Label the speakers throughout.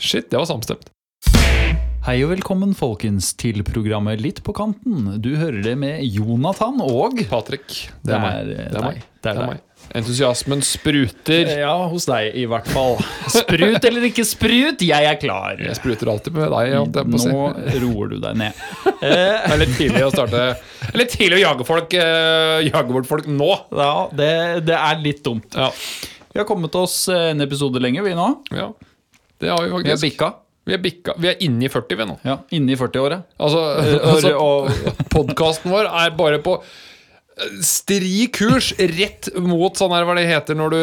Speaker 1: Shit, det var samstemt.
Speaker 2: Hei og velkommen, folkens, til programmet Litt på kanten. Du hører det med Jonathan og
Speaker 1: Patrick, det er meg.
Speaker 2: Det er
Speaker 1: Det er meg.
Speaker 2: deg. Det er
Speaker 1: meg. Entusiasmen spruter.
Speaker 2: Ja, hos deg i hvert fall. Sprut eller ikke sprut, jeg er klar.
Speaker 1: Jeg spruter alltid med deg. si.
Speaker 2: Nå roer du deg ned.
Speaker 1: Det er litt tidlig å starte litt tidlig å jage folk eh, Jage bort folk nå.
Speaker 2: Ja, det, det er litt dumt.
Speaker 1: Ja.
Speaker 2: Vi har kommet oss en episode lenger, vi nå.
Speaker 1: ja. Det har vi faktisk.
Speaker 2: Vi har bikka.
Speaker 1: Vi er bikka. Vi er inne i 40, vi nå.
Speaker 2: Ja, Inne i 40-året.
Speaker 1: Altså,
Speaker 2: Og,
Speaker 1: altså
Speaker 2: og,
Speaker 1: podkasten vår er bare på eh, stri kurs rett mot sånn her hva det heter når du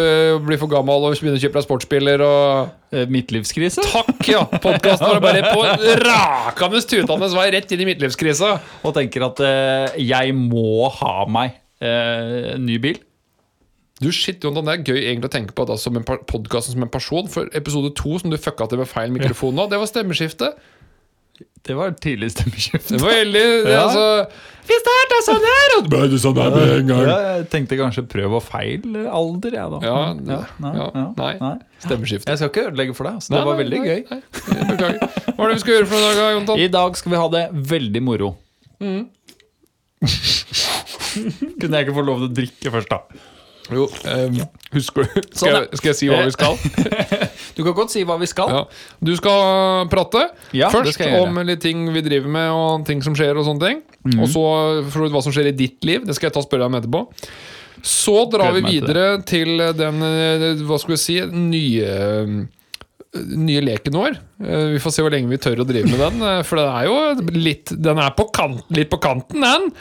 Speaker 1: blir for gammel og begynner å kjøpe deg sportsbiler og
Speaker 2: eh, midtlivskrise.
Speaker 1: Takk, ja! Podkasten er bare på rakende tutende vei rett inn i midtlivskrisa.
Speaker 2: Og tenker at eh, jeg må ha meg eh, en ny bil.
Speaker 1: Du, shit, Jonathan, Det er gøy egentlig å tenke på det som en podkasten som en person. For episode to, som du fucka til med feil mikrofon nå, det var stemmeskifte.
Speaker 2: Det var tidlig stemmeskifte.
Speaker 1: Det var veldig
Speaker 2: Ja.
Speaker 1: altså, Vi starta sånn her, og ble det sånn her med en gang.
Speaker 2: Ja, jeg tenkte kanskje prøv og feil alder, jeg, da.
Speaker 1: Ja,
Speaker 2: ja, nei,
Speaker 1: nei.
Speaker 2: nei.
Speaker 1: Stemmeskifte.
Speaker 2: Jeg skal ikke ødelegge for deg. Altså, det var veldig gøy.
Speaker 1: Beklager. Hva er det vi skal gjøre for noen dag, Jonathan?
Speaker 2: I dag skal vi ha det veldig moro.
Speaker 1: Mm.
Speaker 2: Kunne jeg ikke få lov til å drikke først, da?
Speaker 1: Jo, ehm, husker du skal,
Speaker 2: Sånn,
Speaker 1: jeg, skal jeg si hva vi skal?
Speaker 2: Du kan godt si hva vi skal.
Speaker 1: Ja. Du skal prate
Speaker 2: Ja,
Speaker 1: først
Speaker 2: skal
Speaker 1: om litt ting vi driver med, og ting som skjer, og sånne ting.
Speaker 2: Mm.
Speaker 1: Og så for hva som skjer i ditt liv. Det skal jeg ta og spørre deg om etterpå. Så drar vi
Speaker 2: videre til
Speaker 1: til den eh, hva skal vi si, nye nye leken vår. Eh, Vi får se hvor lenge vi tør å drive med den. eh, For den er jo litt Den er på kant, litt på kanten, den.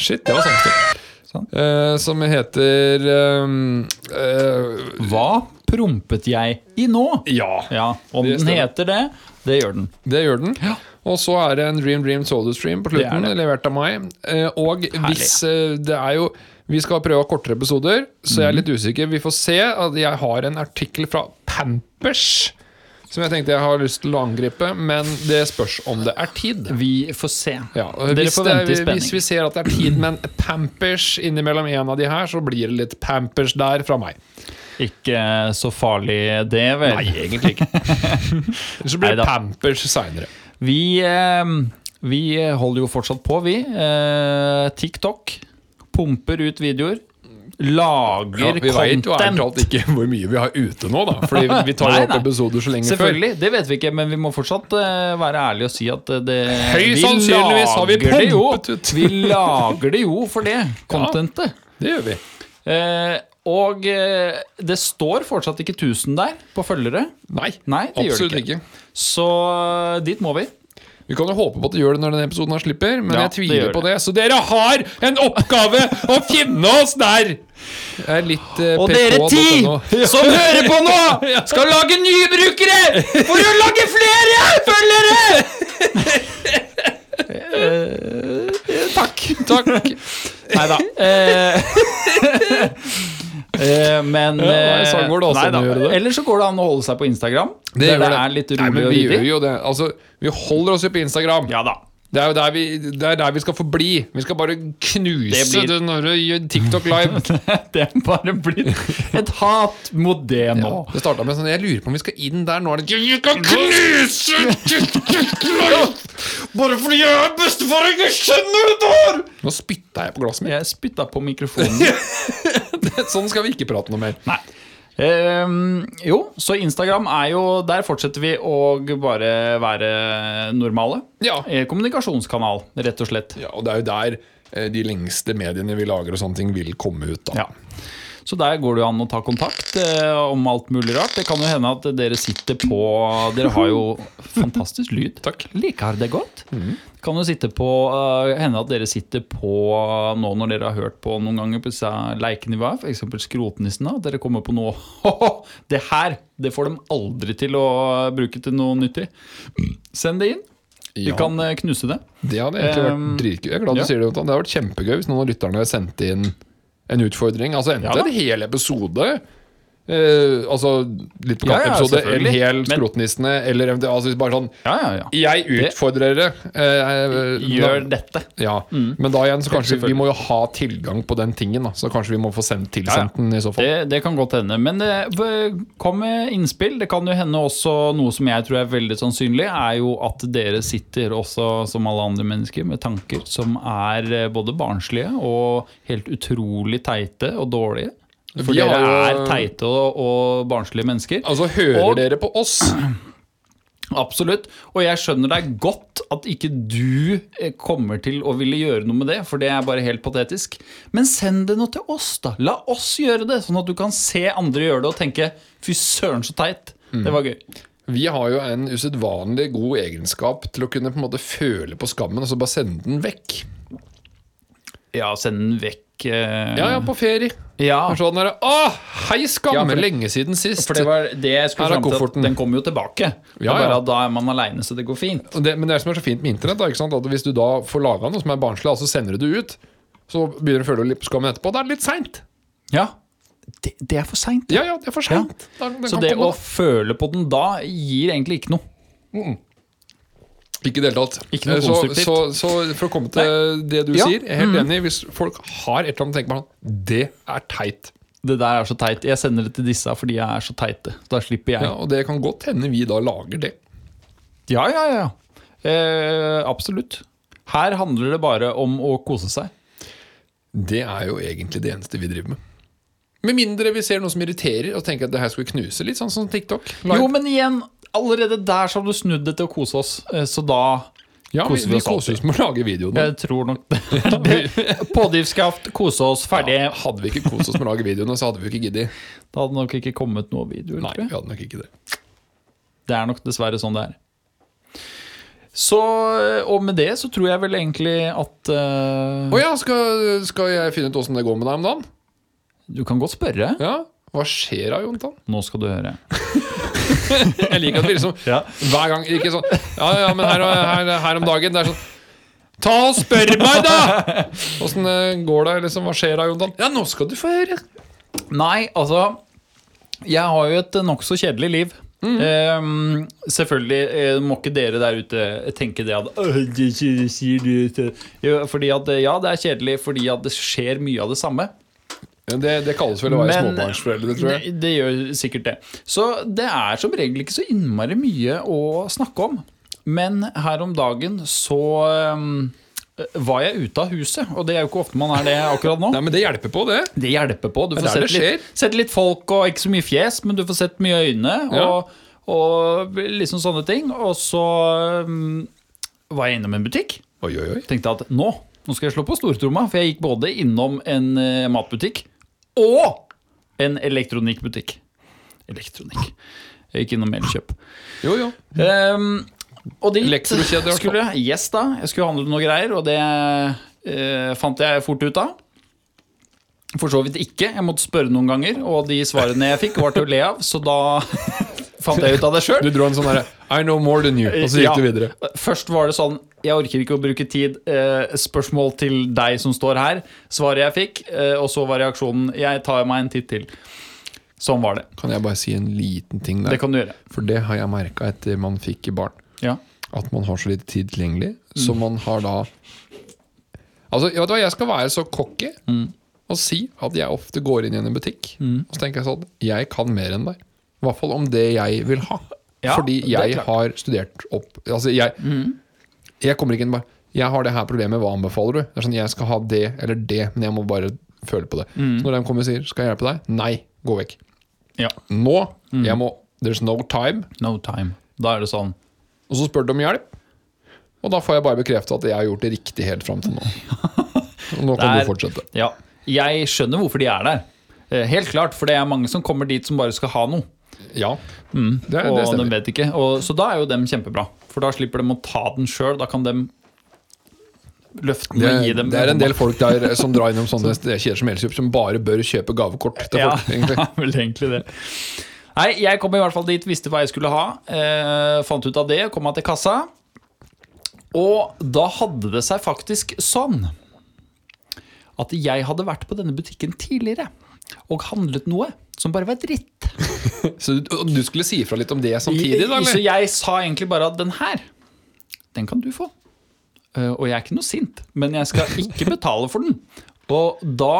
Speaker 1: Shit, det var sant.
Speaker 2: Sånn.
Speaker 1: Uh, som heter uh, uh,
Speaker 2: Hva prompet jeg i nå?
Speaker 1: Ja,
Speaker 2: Ja, Om den heter det, det gjør den.
Speaker 1: det gjør den. Og så er det en Dream Dream Soda Stream på slutten,
Speaker 2: det det.
Speaker 1: levert av meg. Eh, og hvis eh, det er jo Vi skal prøve kortere episoder, så jeg er litt
Speaker 2: Mhm.
Speaker 1: usikker. Vi får se at jeg har en artikkel fra Pampers som jeg tenkte jeg har lyst til å angripe, men det spørs om det er tid.
Speaker 2: Vi får se.
Speaker 1: Ja,
Speaker 2: Dere
Speaker 1: hvis,
Speaker 2: får
Speaker 1: det,
Speaker 2: vente i spenning.
Speaker 1: hvis vi ser at det er tid med en Pampers innimellom en av de her, så blir det litt Pampers der fra meg.
Speaker 2: Ikke så farlig, det, vel.
Speaker 1: Nei, egentlig ikke. så blir det Pampers seinere.
Speaker 2: Vi, eh, vi holder jo fortsatt på, vi. Eh, TikTok pumper ut videoer. Lager
Speaker 1: Ja, vi vet jo talt ikke hvor mye vi har ute nå, da. Fordi vi tar
Speaker 2: Nei,
Speaker 1: opp
Speaker 2: nei.
Speaker 1: episoder så lenge før.
Speaker 2: Selvfølgelig, det vet vi ikke, men vi må fortsatt eh, være ærlige og si at eh, det
Speaker 1: Høyst sannsynligvis har vi
Speaker 2: lager det jo.
Speaker 1: pumpet ut.
Speaker 2: Vi lager det jo for det, contentet.
Speaker 1: Det gjør vi.
Speaker 2: Eh, og eh, det står fortsatt ikke 1000 der på følgere.
Speaker 1: Nei,
Speaker 2: Nei,
Speaker 1: absolutt
Speaker 2: ikke.
Speaker 1: ikke.
Speaker 2: Så dit må vi.
Speaker 1: Vi kan jo håpe på at det gjør det når denne episoden her slipper, men
Speaker 2: Ja,
Speaker 1: jeg
Speaker 2: det
Speaker 1: tviler
Speaker 2: gjør
Speaker 1: på det. Så dere har en oppgave å finne oss der! Jeg er litt uh,
Speaker 2: Og dere ti
Speaker 1: .no.
Speaker 2: som hører på nå, skal lage nye brukere for å lage flere følgere! takk.
Speaker 1: Takk.
Speaker 2: Nei da. Eh, men
Speaker 1: Ja, nei,
Speaker 2: eh,
Speaker 1: sånn går det også
Speaker 2: nei da.
Speaker 1: det.
Speaker 2: Eller så går det an å holde seg på Instagram.
Speaker 1: Det
Speaker 2: der
Speaker 1: gjør
Speaker 2: det
Speaker 1: det.
Speaker 2: er litt rolig
Speaker 1: nei,
Speaker 2: og
Speaker 1: vi gjør
Speaker 2: ryddig.
Speaker 1: jo det. Altså, vi holder oss jo på Instagram.
Speaker 2: Ja da.
Speaker 1: Det er jo der vi, det er der vi skal forbli. Vi skal bare knuse
Speaker 2: Det blir-
Speaker 1: det når du gjør TikTok live.
Speaker 2: Det er bare blitt et hat mot det nå.
Speaker 1: Ja, det starta med sånn Jeg lurer på om vi skal inn der. Nå er det jeg skal knuse TikTok live! Bare fordi jeg er bestefar og ikke kjenner det der! Nå spytta jeg på glasset mitt.
Speaker 2: Jeg spytta på mikrofonen.
Speaker 1: Sånn skal vi ikke prate noe mer.
Speaker 2: Nei. Um, jo, så Instagram er jo Der fortsetter vi å bare være normale.
Speaker 1: Ja.
Speaker 2: Kommunikasjonskanal, rett og slett.
Speaker 1: ja, Og det er jo der eh, de lengste mediene vi lager og sånne ting, vil komme ut. da
Speaker 2: Ja. Så der går det jo an å ta kontakt eh, om alt mulig rart. Det kan jo hende at dere sitter på Dere har jo fantastisk lyd.
Speaker 1: Takk.
Speaker 2: Liker det godt. Det kan jo sitte på, uh, hende at dere sitter på nå når dere har hørt på noen ganger på disse leikenivåene, f.eks. Skrotnissene, at dere kommer på noe Det her det får de aldri til å bruke til noe nyttig. Send det inn. Vi
Speaker 1: Ja.
Speaker 2: kan eh, knuse det.
Speaker 1: Det hadde egentlig vært
Speaker 2: Um,
Speaker 1: dritgøy. Jeg er glad du
Speaker 2: ja.
Speaker 1: sier det, Det hadde vært kjempegøy hvis noen av lytterne sendte inn en utfordring. Altså Enten
Speaker 2: Ja
Speaker 1: en hel episode, Eh, altså litt på
Speaker 2: Ja, ja,
Speaker 1: kampepisode, en hel Skrotnissene, eller altså, bare sånn
Speaker 2: Ja, ja, ja.
Speaker 1: Jeg utfordrer dere. eh,
Speaker 2: Gjør
Speaker 1: da-
Speaker 2: dette.
Speaker 1: Ja, Men da igjen, så kanskje vi må jo ha tilgang på den tingen. Da. Så kanskje vi må få sendt tilsendt den i så fall.
Speaker 2: Det, det kan godt hende. Men det, kom med innspill. Det kan jo hende også noe som jeg tror er veldig sannsynlig, er jo at dere sitter også, som alle andre mennesker, med tanker som er eh, både barnslige og helt utrolig teite og dårlige. For
Speaker 1: Vi
Speaker 2: dere er teite og, og barnslige mennesker.
Speaker 1: Altså, hører
Speaker 2: Og-
Speaker 1: dere på oss?
Speaker 2: Absolutt. Og jeg skjønner deg godt at ikke du eh, kommer til å ville gjøre noe med det, for det er bare helt patetisk. Men send det nå til oss, da. La oss gjøre det, sånn at du kan se andre gjøre det og tenke fy søren, så teit. Det var gøy.
Speaker 1: Vi har jo en usedvanlig god egenskap til å kunne på en måte føle på skammen og så bare sende den vekk.
Speaker 2: Ja, send den vekk. eh,
Speaker 1: Ja, ja, på ferie.
Speaker 2: ja.
Speaker 1: Sånn der, Å, hei, skam!
Speaker 2: Ja, for
Speaker 1: lenge siden sist.
Speaker 2: For det var det jeg skulle fram til. At den kommer jo tilbake.
Speaker 1: Ja,
Speaker 2: bare at da er man aleine, så det går fint.
Speaker 1: Det, men det er som er så fint med internett, da, ikke sant? at hvis du da får laga noe som er barnslig, og så sender du det ut, så begynner du å føle litt på skammen etterpå. Da er det litt seint.
Speaker 2: Ja. Det, det er for seint.
Speaker 1: Ja, ja, det er for seint.
Speaker 2: Så det
Speaker 1: komme
Speaker 2: å føle på den da gir egentlig ikke noe.
Speaker 1: Ikke i det hele tatt.
Speaker 2: Ikke noe
Speaker 1: Eh, så, så, så for å komme til det du
Speaker 2: Ja.
Speaker 1: sier, jeg er helt enig. Hvis folk har et eller annet å tenke på Det er teit.
Speaker 2: Det der er så teit. Jeg sender det til disse fordi jeg er så teite. Da slipper jeg.
Speaker 1: Ja, og det kan godt hende vi da lager det.
Speaker 2: Ja, ja, ja. Eh, absolutt. Her handler det bare om å kose seg.
Speaker 1: Det er jo egentlig det eneste vi driver med. Med mindre vi ser noe som irriterer og tenker at det her skal vi knuse litt, sånn som TikTok. Live.
Speaker 2: Jo, men igjen, allerede der så har du snudd det til å kose oss. Eh, Så da
Speaker 1: ja, vi,
Speaker 2: vi
Speaker 1: koser oss med å lage video nå.
Speaker 2: Jeg tror nok det. Pådrivskraft, kose oss, ferdig.
Speaker 1: Ja, hadde vi ikke kost oss med å lage videoene, så hadde vi ikke giddet.
Speaker 2: Da hadde nok ikke kommet noe videoer.
Speaker 1: Nei, vi hadde nok ikke det.
Speaker 2: Det er nok dessverre sånn det er. Så, og med det så tror jeg vel egentlig at
Speaker 1: Å uh... oh ja, skal, skal jeg finne ut åssen det går med deg om dagen?
Speaker 2: Du kan godt spørre.
Speaker 1: Ja, Hva skjer da, Jontan?
Speaker 2: Nå skal du høre.
Speaker 1: Jeg liker at vi liksom
Speaker 2: Ja.
Speaker 1: hver gang Ikke sånn Ja, ja, men her, her, her om dagen Det er sånn Ta og spør meg, da! Åssen eh, går det? liksom, Hva skjer da, Jondan? Ja, nå skal du få høre.
Speaker 2: Nei, altså Jeg har jo et nokså kjedelig liv.
Speaker 1: Mm.
Speaker 2: Ehm, selvfølgelig eh, må ikke dere der ute tenke det at Fordi at Ja, det er kjedelig fordi at det skjer mye av det samme.
Speaker 1: Ja, Det, det kalles vel å være
Speaker 2: Men-
Speaker 1: småbarnsforeldre, tror jeg.
Speaker 2: Det, det gjør sikkert det. Så det er som regel ikke så innmari mye å snakke om. Men her om dagen så um, var jeg ute av huset, og det er jo ikke ofte man er det akkurat nå.
Speaker 1: Nei, men det hjelper på, det.
Speaker 2: Det hjelper på. Du får sett litt, sett litt folk og ikke så mye fjes, men du får sett mye øyne og, og liksom sånne ting. Og så um, var jeg innom en butikk.
Speaker 1: Oi, oi, oi.
Speaker 2: Tenkte at nå, nå skal jeg slå på stortromma, for jeg gikk både innom en uh, matbutikk og en elektronikkbutikk. Elektronikk. Jeg gikk innom Elkjøp.
Speaker 1: Jo, jo.
Speaker 2: Um, og dit skulle jeg yes da, jeg skulle handle noe greier, og det eh, fant jeg fort ut av. For så vidt ikke. Jeg måtte spørre noen ganger, og de svarene jeg fikk, var til å le av, så da fant jeg ut av det sjøl.
Speaker 1: Du dro en sånn derre I know more than you, og så gikk
Speaker 2: Ja.
Speaker 1: du videre.
Speaker 2: Først var det sånn Jeg orker ikke å bruke tid. Eh, spørsmål til deg som står her. Svaret jeg fikk, eh, og så var reaksjonen Jeg tar meg en titt til. Sånn var det.
Speaker 1: Kan jeg bare si en liten ting der?
Speaker 2: Det kan du gjøre.
Speaker 1: For det har jeg merka etter man fikk barn.
Speaker 2: Ja.
Speaker 1: At man har så lite tid tilgjengelig. Så man har da Altså, vet du hva, jeg skal være så cocky og si at jeg ofte går inn i en butikk og så tenker jeg sånn Jeg kan mer enn deg. I hvert fall om det jeg vil ha.
Speaker 2: Ja,
Speaker 1: Fordi jeg har studert opp Altså, jeg, jeg kommer ikke inn bare Jeg har det her problemet, hva anbefaler du? Det er sånn, Jeg skal ha det eller det, men jeg må bare føle på det. Så når de kommer og sier 'Skal jeg hjelpe deg?' Nei, gå vekk.
Speaker 2: ja.
Speaker 1: Nå. Jeg må There's no time.
Speaker 2: No time. Da er det sånn.
Speaker 1: Og så spør de om hjelp. Og da får jeg bare bekrefte at jeg har gjort det riktig helt fram til nå. Og nå kan
Speaker 2: er-
Speaker 1: du fortsette.
Speaker 2: Ja. Jeg skjønner hvorfor de er der. Eh, Helt klart, for det er mange som kommer dit som bare skal ha noe.
Speaker 1: Ja, det, det
Speaker 2: og de vet ikke. Og, så da er jo dem kjempebra. For da slipper de å ta den sjøl. Da kan de løfte den og gi dem
Speaker 1: det er en del folk der som drar innom sånne kjeder som Elkjøp, som bare bør kjøpe gavekort til
Speaker 2: Ja,
Speaker 1: folk. egentlig.
Speaker 2: vel egentlig det. Nei, jeg kom i hvert fall dit, visste hva jeg skulle ha. Eh, fant ut av det, kom meg til kassa. Og da hadde det seg faktisk sånn at jeg hadde vært på denne butikken tidligere og handlet noe som bare var dritt.
Speaker 1: Så du, og du skulle si ifra litt om det samtidig, da?
Speaker 2: Så jeg sa egentlig bare at den her, den kan du få. Uh, og jeg er ikke noe sint, men jeg skal ikke betale for den. Og da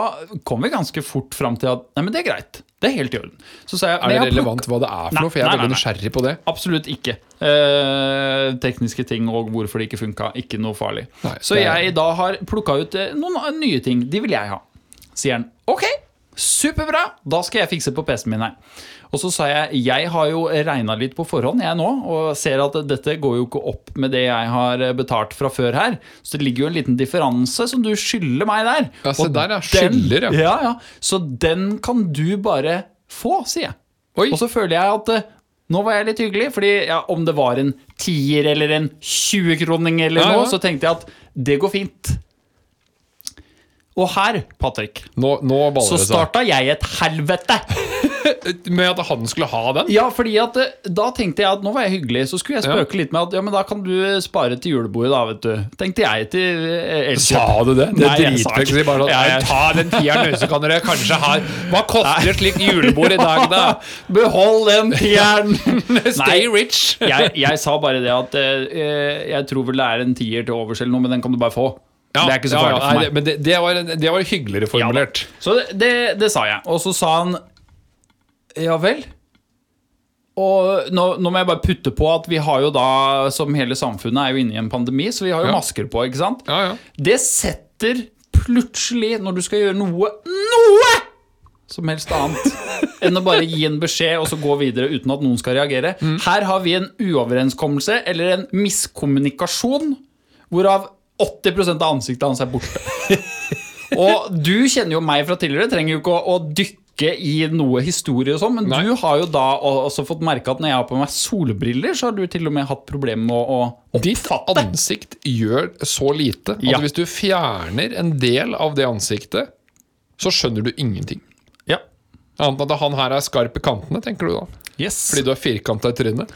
Speaker 2: kom vi ganske fort fram til at nei, men det er greit. Det er helt i orden. Så sa jeg,
Speaker 1: Er det relevant hva det er for
Speaker 2: Nei,
Speaker 1: noe? For jeg er
Speaker 2: nei,
Speaker 1: veldig nysgjerrig på det.
Speaker 2: Absolutt ikke. Eh, tekniske ting og hvorfor det ikke funka, ikke noe farlig.
Speaker 1: Nei,
Speaker 2: så
Speaker 1: er-
Speaker 2: jeg da har plukka ut eh, noen nye ting. De vil jeg ha. Sier han. Ok, superbra! Da skal jeg fikse på PC-en min her. Og så sa jeg jeg har jo regna litt på forhånd, jeg nå, og ser at dette går jo ikke opp med det jeg har betalt fra før her. Så det ligger jo en liten differanse som du skylder meg der.
Speaker 1: Ja, se der, ja. Skylder, ja.
Speaker 2: ja. Ja, Så den kan du bare få, sier jeg.
Speaker 1: Oi.
Speaker 2: Og så føler jeg at eh, nå var jeg litt hyggelig, fordi ja, om det var en tier eller en 20-kroning eller
Speaker 1: Ja,
Speaker 2: noe, så tenkte jeg at det går fint. Og her, Patrick,
Speaker 1: Nå, nå
Speaker 2: så starta jeg et helvete.
Speaker 1: Med at han skulle ha den?
Speaker 2: Ja, fordi at eh, da tenkte jeg at nå var jeg hyggelig, så skulle jeg
Speaker 1: Ja.
Speaker 2: spøke litt med at ja, men da kan du spare til julebordet, da, vet du. Tenkte jeg til eh, Elkjøp.
Speaker 1: Sa du det? Det er
Speaker 2: ikke-
Speaker 1: si bare sånn
Speaker 2: Ja, jeg-
Speaker 1: Ta den tieren, så kan dere kanskje ha Hva koster et slikt julebord i dag, da?
Speaker 2: Behold den tieren!
Speaker 1: Stay rich!
Speaker 2: jeg, jeg sa bare det at eh, jeg tror vel det er en tier til overs eller noe, men den kan du bare få.
Speaker 1: Ja,
Speaker 2: det er ikke så farlig
Speaker 1: ja,
Speaker 2: for meg.
Speaker 1: Nei, Men det, det, var, det var hyggeligere formulert.
Speaker 2: Så det, det, sa jeg. Og så sa han Ja vel? Og nå, nå må jeg bare putte på at vi har jo da, som hele samfunnet er jo inne i en pandemi, så vi har jo
Speaker 1: Ja.
Speaker 2: masker på, ikke sant?
Speaker 1: Ja, ja.
Speaker 2: Det setter plutselig, når du skal gjøre noe Noe! Som helst annet enn å bare gi en beskjed og så gå videre uten at noen skal reagere.
Speaker 1: Mm.
Speaker 2: Her har vi en uoverenskommelse eller en miskommunikasjon hvorav 80% av ansiktet hans er borte. Og du kjenner jo meg fra tidligere, trenger jo ikke å, å dykke i noe historie og sånn, men
Speaker 1: Nei.
Speaker 2: du har jo da også fått merke at når jeg har på meg solbriller, så har du til og med hatt problemer med å, å
Speaker 1: Ditt ansikt gjør så lite at
Speaker 2: Ja.
Speaker 1: hvis du fjerner en del av det ansiktet, så skjønner du ingenting.
Speaker 2: Ja.
Speaker 1: Annet enn at han her er skarp i kantene, tenker du da.
Speaker 2: Yes.
Speaker 1: Fordi du er firkanta i trynet.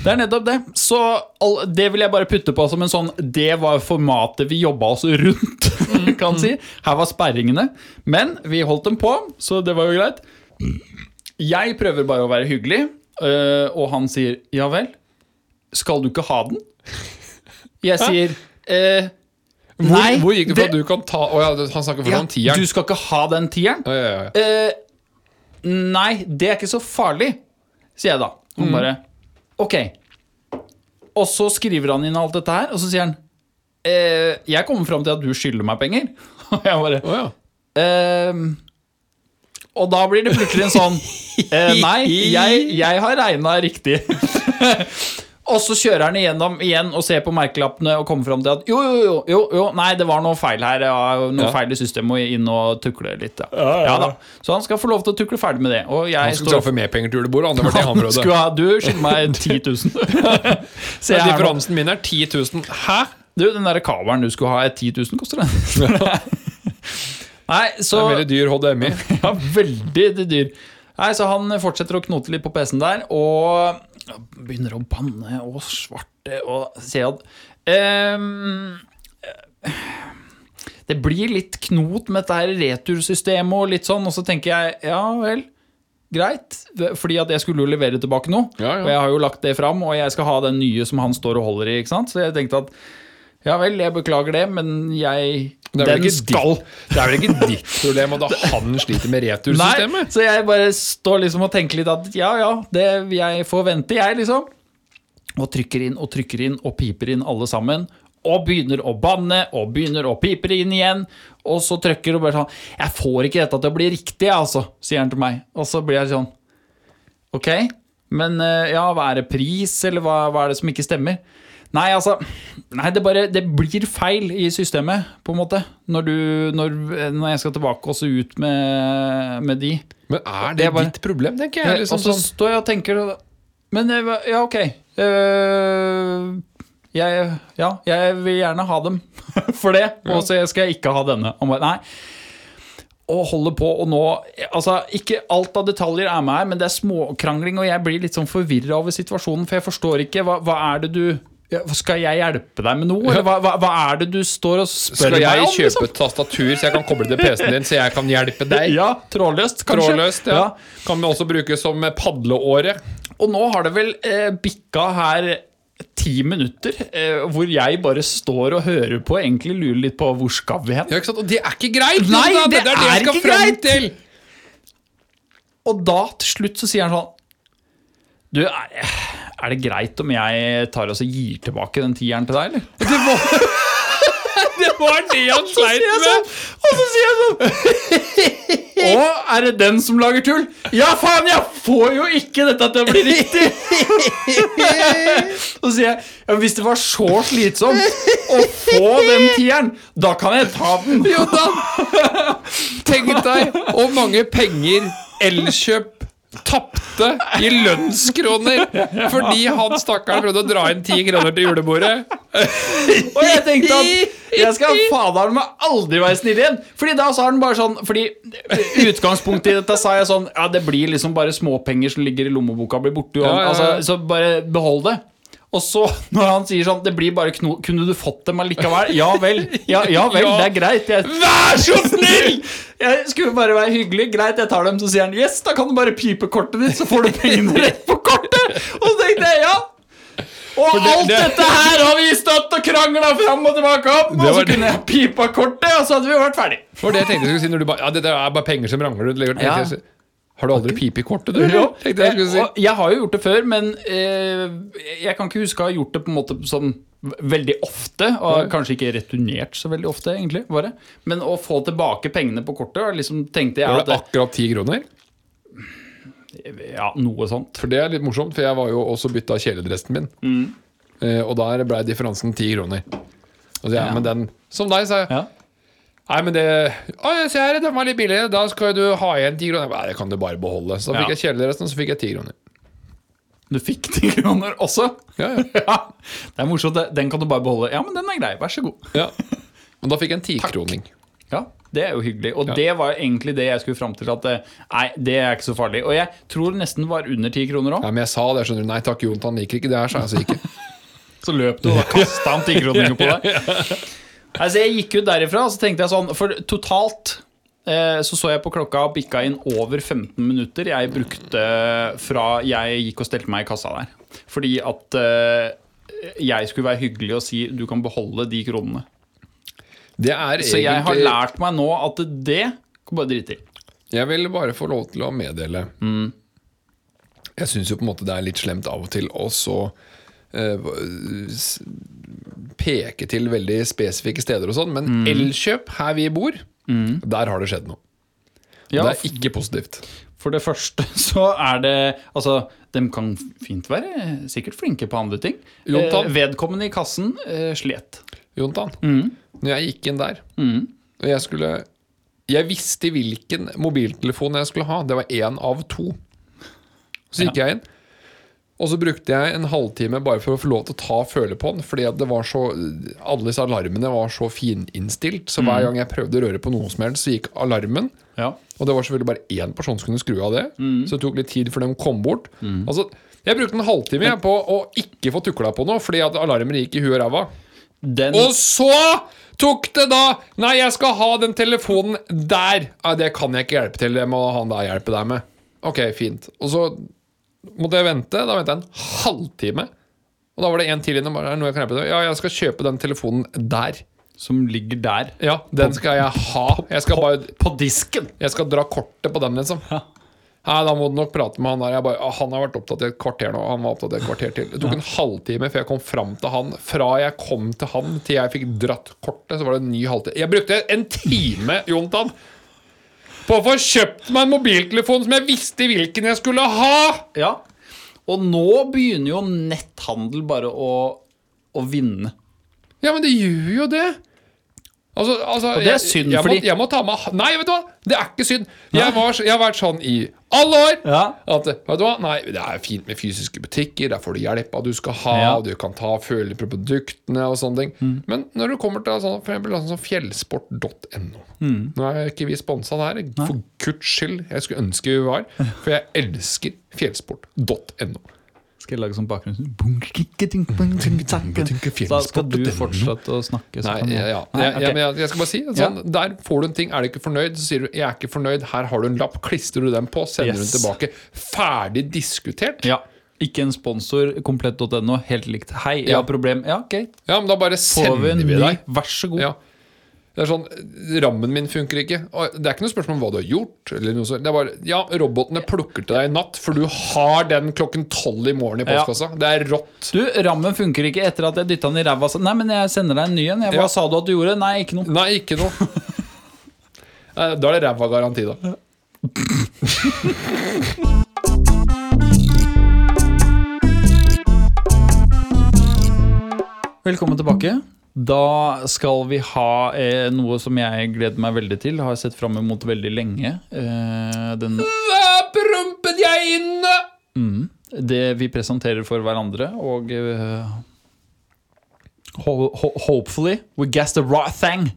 Speaker 2: Det er nettopp det. Så all, det vil jeg bare putte på som en sånn Det var formatet vi jobba oss rundt, kan si. Her var sperringene. Men vi holdt dem på, så det var jo greit. Jeg prøver bare å være hyggelig, øh, og han sier ja vel. Skal du ikke ha den? Jeg sier eh,
Speaker 1: Hvor,
Speaker 2: Nei.
Speaker 1: hvor gikk det fra at du kan ta Å ja, han snakker for
Speaker 2: ja,
Speaker 1: om tieren.
Speaker 2: Du skal ikke ha den tieren?
Speaker 1: Ja, ja, ja.
Speaker 2: Eh, nei, det er ikke så farlig, sier jeg da. Han bare Ok. Og så skriver han inn alt dette her, og så sier han eh, Jeg kommer fram til at du skylder meg penger. Og jeg bare
Speaker 1: oh, ja.
Speaker 2: eh, Og da blir det plutselig en sånn eh, Nei, jeg, jeg har regna riktig. Og så kjører han igjennom igjen og ser på merkelappene og kommer fram til at jo, jo, jo, jo, jo nei, det var noe feil her. Ja, noe
Speaker 1: Ja.
Speaker 2: feil i systemet, må inn og tukle litt. Ja. Ja, da. Så han skal få lov til å tukle ferdig med det. Og jeg
Speaker 1: Han skulle
Speaker 2: står
Speaker 1: skaffe mer penger til julebordet. Det var det han prøvde.
Speaker 2: skulle ha, Du skylder meg 10 000. Se
Speaker 1: Men
Speaker 2: her nå.
Speaker 1: differansen min er 10 000. Hæ?
Speaker 2: Du, den der kabelen du skulle ha, er 10 000, koster den? Nei,
Speaker 1: Det
Speaker 2: så
Speaker 1: er veldig dyr HDMI.
Speaker 2: Ja, veldig dyr. Nei, så han fortsetter å knote litt på PC-en der, og begynner å banne og svarte og se at um, Det blir litt knot med dette her retursystemet og litt sånn, og så tenker jeg ja vel. Greit, fordi at jeg skulle jo levere tilbake noe.
Speaker 1: Ja, ja.
Speaker 2: Og jeg har jo lagt det fram, og jeg skal ha den nye som han står og holder i. ikke sant? Så jeg tenkte at ja vel, jeg beklager det, men jeg
Speaker 1: Det er, ikke det er vel ikke ditt problem at han sliter med retursystemet?
Speaker 2: Nei, så jeg bare står liksom og tenker litt at ja, ja, det jeg forventer jeg, liksom. Og trykker inn og trykker inn og piper inn alle sammen. Og begynner å banne og begynner å pipe inn igjen. Og så trykker og bare sånn Jeg får ikke dette til å bli riktig, altså, sier han til meg. Og så blir jeg sånn Ok, men eh, ja, hva er det pris, eller hva, hva er det som ikke stemmer? Nei, altså Nei, det bare Det blir feil i systemet, på en måte. Når du Når, når jeg skal tilbake også ut med, med de.
Speaker 1: Men er det
Speaker 2: Det er bare-
Speaker 1: ditt problem, tenker jeg? Liksom
Speaker 2: og så
Speaker 1: sånn.
Speaker 2: står jeg og tenker Men eh, ja, ok. Uh, jeg, ja, jeg vil gjerne ha dem for det. Og så skal jeg ikke ha denne. Bare, nei. Og holder på, og nå Altså, ikke alt av detaljer er med her, men det er småkrangling, og jeg blir litt sånn forvirra over situasjonen, for jeg forstår ikke hva, hva er det du ja, Skal jeg hjelpe deg med noe? Eller hva, hva, hva er det du står og spør
Speaker 1: Skal
Speaker 2: meg
Speaker 1: jeg
Speaker 2: om?
Speaker 1: kjøpe
Speaker 2: liksom?
Speaker 1: tastatur så jeg kan koble til PC-en din, så jeg kan hjelpe deg?
Speaker 2: Ja, trådløst, kanskje.
Speaker 1: Trådløst, ja. Kan vi også bruke som padleåre.
Speaker 2: Og nå har det vel eh, bikka her ti minutter, eh, hvor jeg bare står og hører på og egentlig lurer litt på hvor skal vi hen.
Speaker 1: Ja, ikke sant? Og det er ikke greit!
Speaker 2: Nei,
Speaker 1: det,
Speaker 2: det
Speaker 1: er det jeg skal frem
Speaker 2: greit!
Speaker 1: til!
Speaker 2: Og da til slutt så sier han sånn Du, er, er det greit om jeg tar og gir tilbake den tieren til deg, eller?
Speaker 1: Det var, det var det han sleit med!
Speaker 2: sånn, og så sier jeg sånn Å, er det den som lager tull? Ja, faen, jeg får jo ikke dette til å bli riktig! så sier jeg ja, hvis det var så slitsomt å få den tieren, da kan jeg ta den.
Speaker 1: Jo da. tenk deg hvor mange penger Elkjøp tapte i lønnskroner fordi han stakkaren prøvde å dra inn ti kroner til julebordet.
Speaker 2: Og jeg tenkte at jeg skal faderen meg aldri være snill igjen. Fordi da sa han bare sånn Fordi utgangspunktet i dette sa jeg sånn Ja, det blir liksom bare småpenger som ligger i lommeboka, blir borte.
Speaker 1: Ja, ja, ja.
Speaker 2: Altså, så bare behold det. Og så, når han sier sånn Det blir bare kno Kunne du fått dem allikevel? Ja vel. Ja, ja vel,
Speaker 1: Ja.
Speaker 2: det er greit. Jeg,
Speaker 1: Vær så snill!
Speaker 2: jeg skulle bare være hyggelig. Greit, jeg tar dem. Så sier han yes, da kan du bare pipe kortet ditt, så får du pengene rett på kortet. Og så tenkte jeg ja. Og
Speaker 1: det-
Speaker 2: alt
Speaker 1: det-
Speaker 2: dette her har vi stått og krangla fram og tilbake om, og så kunne jeg pipa kortet, og så hadde vi vært ferdig.
Speaker 1: For det jeg tenkte jeg skulle si når du bare Ja, det der er bare penger som rangler.
Speaker 2: Ja.
Speaker 1: Jeg- Har du aldri pipe i kortet, du?
Speaker 2: Jo,
Speaker 1: jeg skulle si.
Speaker 2: jeg har jo gjort det før, men eh, jeg kan ikke huske å ha gjort det på en måte sånn veldig ofte. Og kanskje ikke returnert så veldig ofte, egentlig. bare Men å få tilbake pengene på kortet, liksom tenkte jeg
Speaker 1: Var
Speaker 2: at
Speaker 1: det akkurat ti kroner?
Speaker 2: Ja, noe sånt.
Speaker 1: For det er litt morsomt, for jeg var jo også bytta kjeledressen min.
Speaker 2: Mm.
Speaker 1: Eh, og der ble differansen ti kroner. Altså, så jeg,
Speaker 2: Ja.
Speaker 1: Men den, som deg, sa jeg.
Speaker 2: Ja.
Speaker 1: Nei, men det Å, se ser her, den var litt billig. Da skal du ha igjen ti kroner. Nei, det kan du bare beholde. Så da fikk jeg kjeledressen, og så fikk jeg ti kroner.
Speaker 2: Du fikk ti kroner også?
Speaker 1: Ja, ja.
Speaker 2: Ja, det er morsomt. Den kan du bare beholde. Ja, men den er grei. Vær så god.
Speaker 1: ja. Men da fikk jeg en tikroning.
Speaker 2: Ja, Det er jo hyggelig. Og
Speaker 1: Ja.
Speaker 2: det var egentlig det jeg skulle fram til. At eh, nei, det er ikke så farlig. Og jeg tror det nesten var under ti kroner òg.
Speaker 1: Ja, men jeg sa det, skjønner du. Nei takk, Jontan liker ikke det her, sa jeg så ikke.
Speaker 2: Så løp du og kasta han tikroninger på deg. Altså, jeg gikk ut derifra og så tenkte jeg sånn For totalt eh, så så jeg på klokka og bikka inn over 15 minutter jeg brukte fra jeg gikk og stelte meg i kassa der. Fordi at eh, jeg skulle være hyggelig og si du kan beholde de kronene.
Speaker 1: Det er
Speaker 2: Så jeg har lært meg nå at det kan bare drite i.
Speaker 1: Jeg vil bare få lov til å meddele
Speaker 2: Mm.
Speaker 1: Jeg syns jo på en måte det er litt slemt av og til å så eh, s- peke til veldig spesifikke steder og sånn, men
Speaker 2: Mm.
Speaker 1: Elkjøp, her vi bor, der har det skjedd noe.
Speaker 2: Ja,
Speaker 1: det er ikke positivt.
Speaker 2: For det første så er det Altså, de kan fint være sikkert flinke på andre ting. Eh, vedkommende i kassen eh, slet.
Speaker 1: Jontan,
Speaker 2: Mm.
Speaker 1: når jeg gikk inn der, og jeg skulle Jeg visste hvilken mobiltelefon jeg skulle ha. Det var én av to. Så gikk jeg inn, og så brukte jeg en halvtime bare for å få lov til å ta føle på den. Fordi det var så alle disse alarmene var så fininnstilt. Så hver gang jeg prøvde å røre på noe som helst, så gikk alarmen.
Speaker 2: Ja.
Speaker 1: Og det var selvfølgelig bare én person som kunne skru av det. Så det tok litt tid før de kom bort. Altså, jeg brukte en halvtime på å ikke få tukla på noe, fordi at alarmer gikk i huet og ræva.
Speaker 2: Den
Speaker 1: Og så tok det da Nei, jeg skal ha den telefonen der. Nei, det kan jeg ikke hjelpe til. Det må han der hjelpe deg med. Ok, fint. Og så måtte jeg vente. Da ventet jeg en halvtime. Og da var det en til innom. «Er Noe jeg kan hjelpe deg? Ja, jeg skal kjøpe den telefonen der.
Speaker 2: som ligger der.
Speaker 1: Ja, den skal jeg ha. Jeg skal bare
Speaker 2: På disken!
Speaker 1: Jeg skal dra kortet på den, liksom.
Speaker 2: Ja.
Speaker 1: Nei, da må du nok prate med han der. Jeg bare, ah, han har vært opptatt i et kvarter nå. Han var opptatt i et kvarter til. Det tok en halvtime før jeg kom fram til han. Fra jeg kom til han til jeg fikk dratt kortet, så var det en ny halvtime. Jeg brukte en time, Jontan, på å få kjøpt meg en mobiltelefon som jeg visste hvilken jeg skulle ha!
Speaker 2: Ja. Og nå begynner jo netthandel bare å, å vinne.
Speaker 1: Ja, men det gjør jo det. Altså, altså,
Speaker 2: Og det er synd,
Speaker 1: jeg,
Speaker 2: fordi-
Speaker 1: må, jeg må ta meg Nei, vet du hva! Det er ikke synd. Jeg, var, jeg har vært sånn i alle år.
Speaker 2: Ja.
Speaker 1: At, vet du hva? Nei, det er fint med fysiske butikker. Der får du hjelp av du skal ha.
Speaker 2: Ja.
Speaker 1: og Du kan ta føle på produktene og sånne ting. Men når du kommer til sånn, for eksempel sånn fjellsport.no fjellsport.no Nå er ikke vi sponsa der, for guds skyld. Jeg skulle ønske vi var. For jeg elsker fjellsport.no.
Speaker 2: Skal jeg lage sånn bakgrunn Da skal du fortsette å snakke.
Speaker 1: Nei, ja, ja. Jeg, jeg, jeg skal bare si sånn, Der får du en ting. Er du ikke fornøyd, så sier du 'jeg er ikke fornøyd'. Her har du en lapp. Klistrer du den på, sender
Speaker 2: Yes.
Speaker 1: den tilbake. Ferdig diskutert.
Speaker 2: Ja. Ikke en sponsor, komplett.no, helt likt. Hei, jeg
Speaker 1: Ja.
Speaker 2: har problem. Ja, ok.
Speaker 1: Ja, men da bare sender vi deg.
Speaker 2: Vær så god.
Speaker 1: Ja. Det er sånn, Rammen min funker ikke. Og det er ikke noe spørsmål om hva du har gjort. Eller noe. Det er bare, ja, Robotene plukker til deg i natt, for du har den klokken tolv i morgen i
Speaker 2: Ja.
Speaker 1: postkassa. Det er rått.
Speaker 2: Du, rammen funker ikke etter at jeg dytta den i ræva. Nei, men jeg sender deg en ny en. Hva
Speaker 1: Ja.
Speaker 2: sa du at du gjorde? Nei, ikke noe.
Speaker 1: Nei, ikke noe. Da er det ræva garanti, da.
Speaker 2: Velkommen tilbake. Da skal vi ha eh, noe som jeg gleder meg veldig til. Har sett fram imot veldig lenge. Eh, den,
Speaker 1: prompet jeg inne?
Speaker 2: det vi presenterer for hverandre, og eh, ho ho Hopefully we guess the right thing.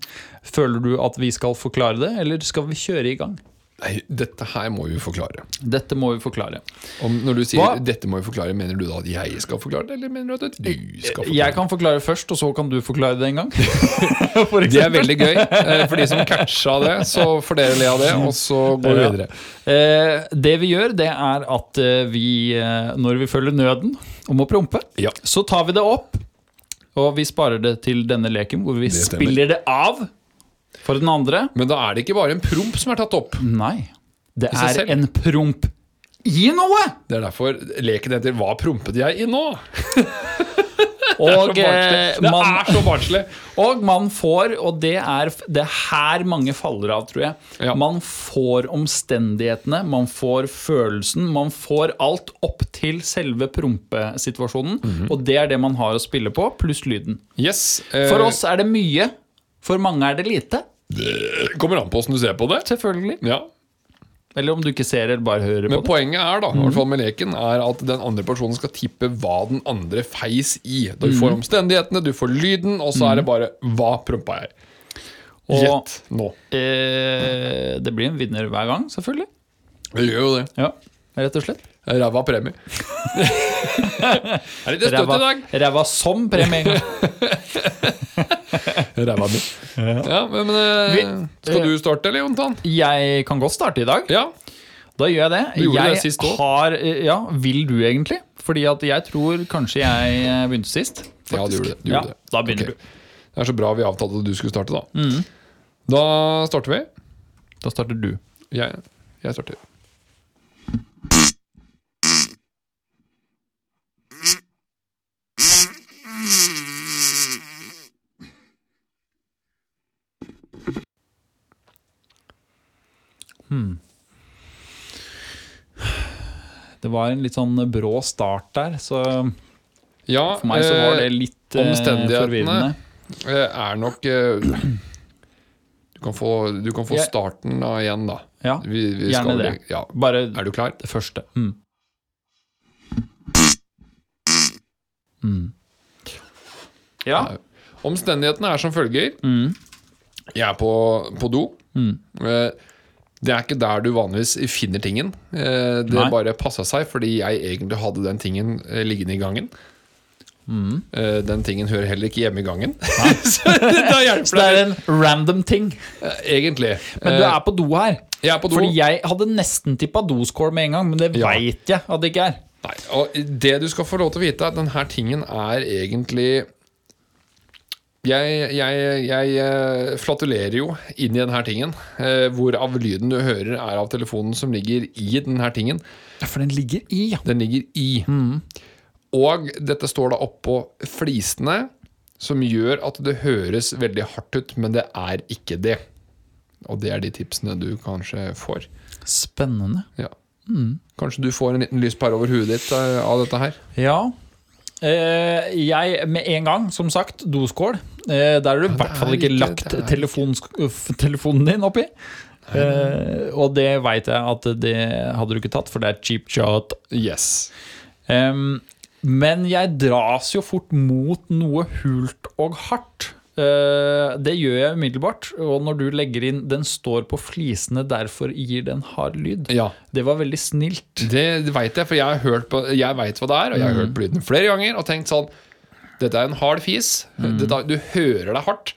Speaker 2: Føler du at vi skal forklare det, eller skal vi kjøre i gang?
Speaker 1: Nei, dette her må vi forklare.
Speaker 2: Dette må vi forklare.
Speaker 1: Om, når du sier
Speaker 2: Hva?
Speaker 1: 'dette må vi forklare', mener du da at jeg skal forklare det, eller mener du at du skal forklare
Speaker 2: Jeg kan forklare først, og så kan du forklare det en gang.
Speaker 1: Det? Er veldig gøy. Eh, For de som catcha det, så får dere le av det, og så går vi videre.
Speaker 2: Eh, det vi gjør, det er at eh, vi, når vi følger nøden om å prompe,
Speaker 1: Ja.
Speaker 2: så tar vi det opp, og vi sparer det til denne leken, hvor vi
Speaker 1: Det
Speaker 2: spiller det av for den andre.
Speaker 1: Men da er det ikke bare en promp som er tatt opp.
Speaker 2: Nei, det
Speaker 1: I seg
Speaker 2: er
Speaker 1: selv.
Speaker 2: en promp i noe!
Speaker 1: Det er derfor leken heter 'Hva prompet jeg i nå?'
Speaker 2: Og,
Speaker 1: Det
Speaker 2: eh,
Speaker 1: er
Speaker 2: man,
Speaker 1: så barnslig.
Speaker 2: og man får, og det er det er her mange faller av, tror jeg.
Speaker 1: Ja.
Speaker 2: Man får omstendighetene, man får følelsen, man får alt opp til selve prompesituasjonen.
Speaker 1: Mhm.
Speaker 2: Og det er det man har å spille på, pluss lyden.
Speaker 1: Yes. eh,
Speaker 2: For oss er det mye, for mange er det lite.
Speaker 1: Kommer an på åssen du ser på det.
Speaker 2: Selvfølgelig.
Speaker 1: Ja.
Speaker 2: Eller om du ikke ser eller bare hører
Speaker 1: Men
Speaker 2: på det.
Speaker 1: poenget er da, i
Speaker 2: Mhm.
Speaker 1: hvert fall med leken, er at den andre personen skal tippe hva den andre feis i. Du
Speaker 2: Mhm.
Speaker 1: får omstendighetene, du får lyden, og så er det bare 'Hva prompa jeg?'
Speaker 2: Og-
Speaker 1: Gjett nå.
Speaker 2: Eh, det blir en vinner hver gang, selvfølgelig.
Speaker 1: Det gjør jo det.
Speaker 2: Ja, rett og slett.
Speaker 1: Ræva premie. er litt støtt i dag.
Speaker 2: ræva som premie en gang.
Speaker 1: Ræva mi. Ja, men, eh, Skal du starte, eller, Jontan?
Speaker 2: Jeg kan godt starte i dag.
Speaker 1: Ja.
Speaker 2: Da gjør jeg det.
Speaker 1: Du gjorde
Speaker 2: jeg
Speaker 1: det sist også.
Speaker 2: har Ja, vil du egentlig? Fordi at jeg tror kanskje jeg eh, begynte sist.
Speaker 1: Ja, du gjorde det, du
Speaker 2: ja,
Speaker 1: gjorde det.
Speaker 2: Da begynner
Speaker 1: Ok. Det er så bra vi avtalte at du skulle starte, da.
Speaker 2: Mm.
Speaker 1: Da starter vi.
Speaker 2: Da starter du.
Speaker 1: Jeg, jeg starter.
Speaker 2: Det var en litt sånn brå start der, så
Speaker 1: Ja,
Speaker 2: for meg så var det
Speaker 1: eh,
Speaker 2: litt eh, forvirrende.
Speaker 1: Omstendighetene er nok eh, Du kan få, du kan få starten da igjen, da.
Speaker 2: Ja,
Speaker 1: Vi, vi
Speaker 2: gjerne
Speaker 1: skal,
Speaker 2: det.
Speaker 1: Ja.
Speaker 2: bare
Speaker 1: Er du klar?
Speaker 2: det første. Mm. Mm. Ja.
Speaker 1: Omstendighetene er som følger.
Speaker 2: Mm.
Speaker 1: Jeg er på, på do.
Speaker 2: Mm.
Speaker 1: Eh, Det er ikke der du vanligvis finner tingen. Eh, Det
Speaker 2: Nei.
Speaker 1: bare passa seg fordi jeg egentlig hadde den tingen eh, liggende i gangen.
Speaker 2: Mm.
Speaker 1: Eh, Den tingen hører heller ikke hjemme i gangen. så
Speaker 2: Så det er en random ting.
Speaker 1: Egentlig.
Speaker 2: Men du er på do her.
Speaker 1: Jeg er på do.
Speaker 2: Fordi jeg hadde nesten tippa doscore med en gang, men det
Speaker 1: Ja.
Speaker 2: veit jeg at det ikke er.
Speaker 1: Nei, og det du skal få lov til å vite, er at denne tingen er egentlig jeg, jeg, jeg eh, flatulerer jo inn i denne tingen, eh, hvorav lyden du hører, er av telefonen som ligger i denne tingen.
Speaker 2: Ja, For den ligger i, ja.
Speaker 1: Den ligger i. Og dette står da oppå flisene, som gjør at det høres veldig hardt ut, men det er ikke det. Og det er de tipsene du kanskje får.
Speaker 2: Spennende.
Speaker 1: Ja. Kanskje du får en liten lyspære over huet ditt eh, av dette her.
Speaker 2: Ja. Eh, jeg med en gang, som sagt, doskål. Eh, der har du i hvert fall ikke lagt
Speaker 1: er
Speaker 2: telefonen din oppi. Eh, og det veit jeg at det hadde du ikke tatt, for det er cheap shot.
Speaker 1: Yes.
Speaker 2: Em, men jeg dras jo fort mot noe hult og hardt. Eh, det gjør jeg umiddelbart. Og når du legger inn 'den står på flisene, derfor gir det en hard lyd',
Speaker 1: Ja,
Speaker 2: det var veldig snilt.
Speaker 1: det veit jeg, for jeg på Jeg vet hva det er, og jeg har hørt på lyden flere ganger og tenkt sånn Dette er en hard fis. Dette, du hører det hardt.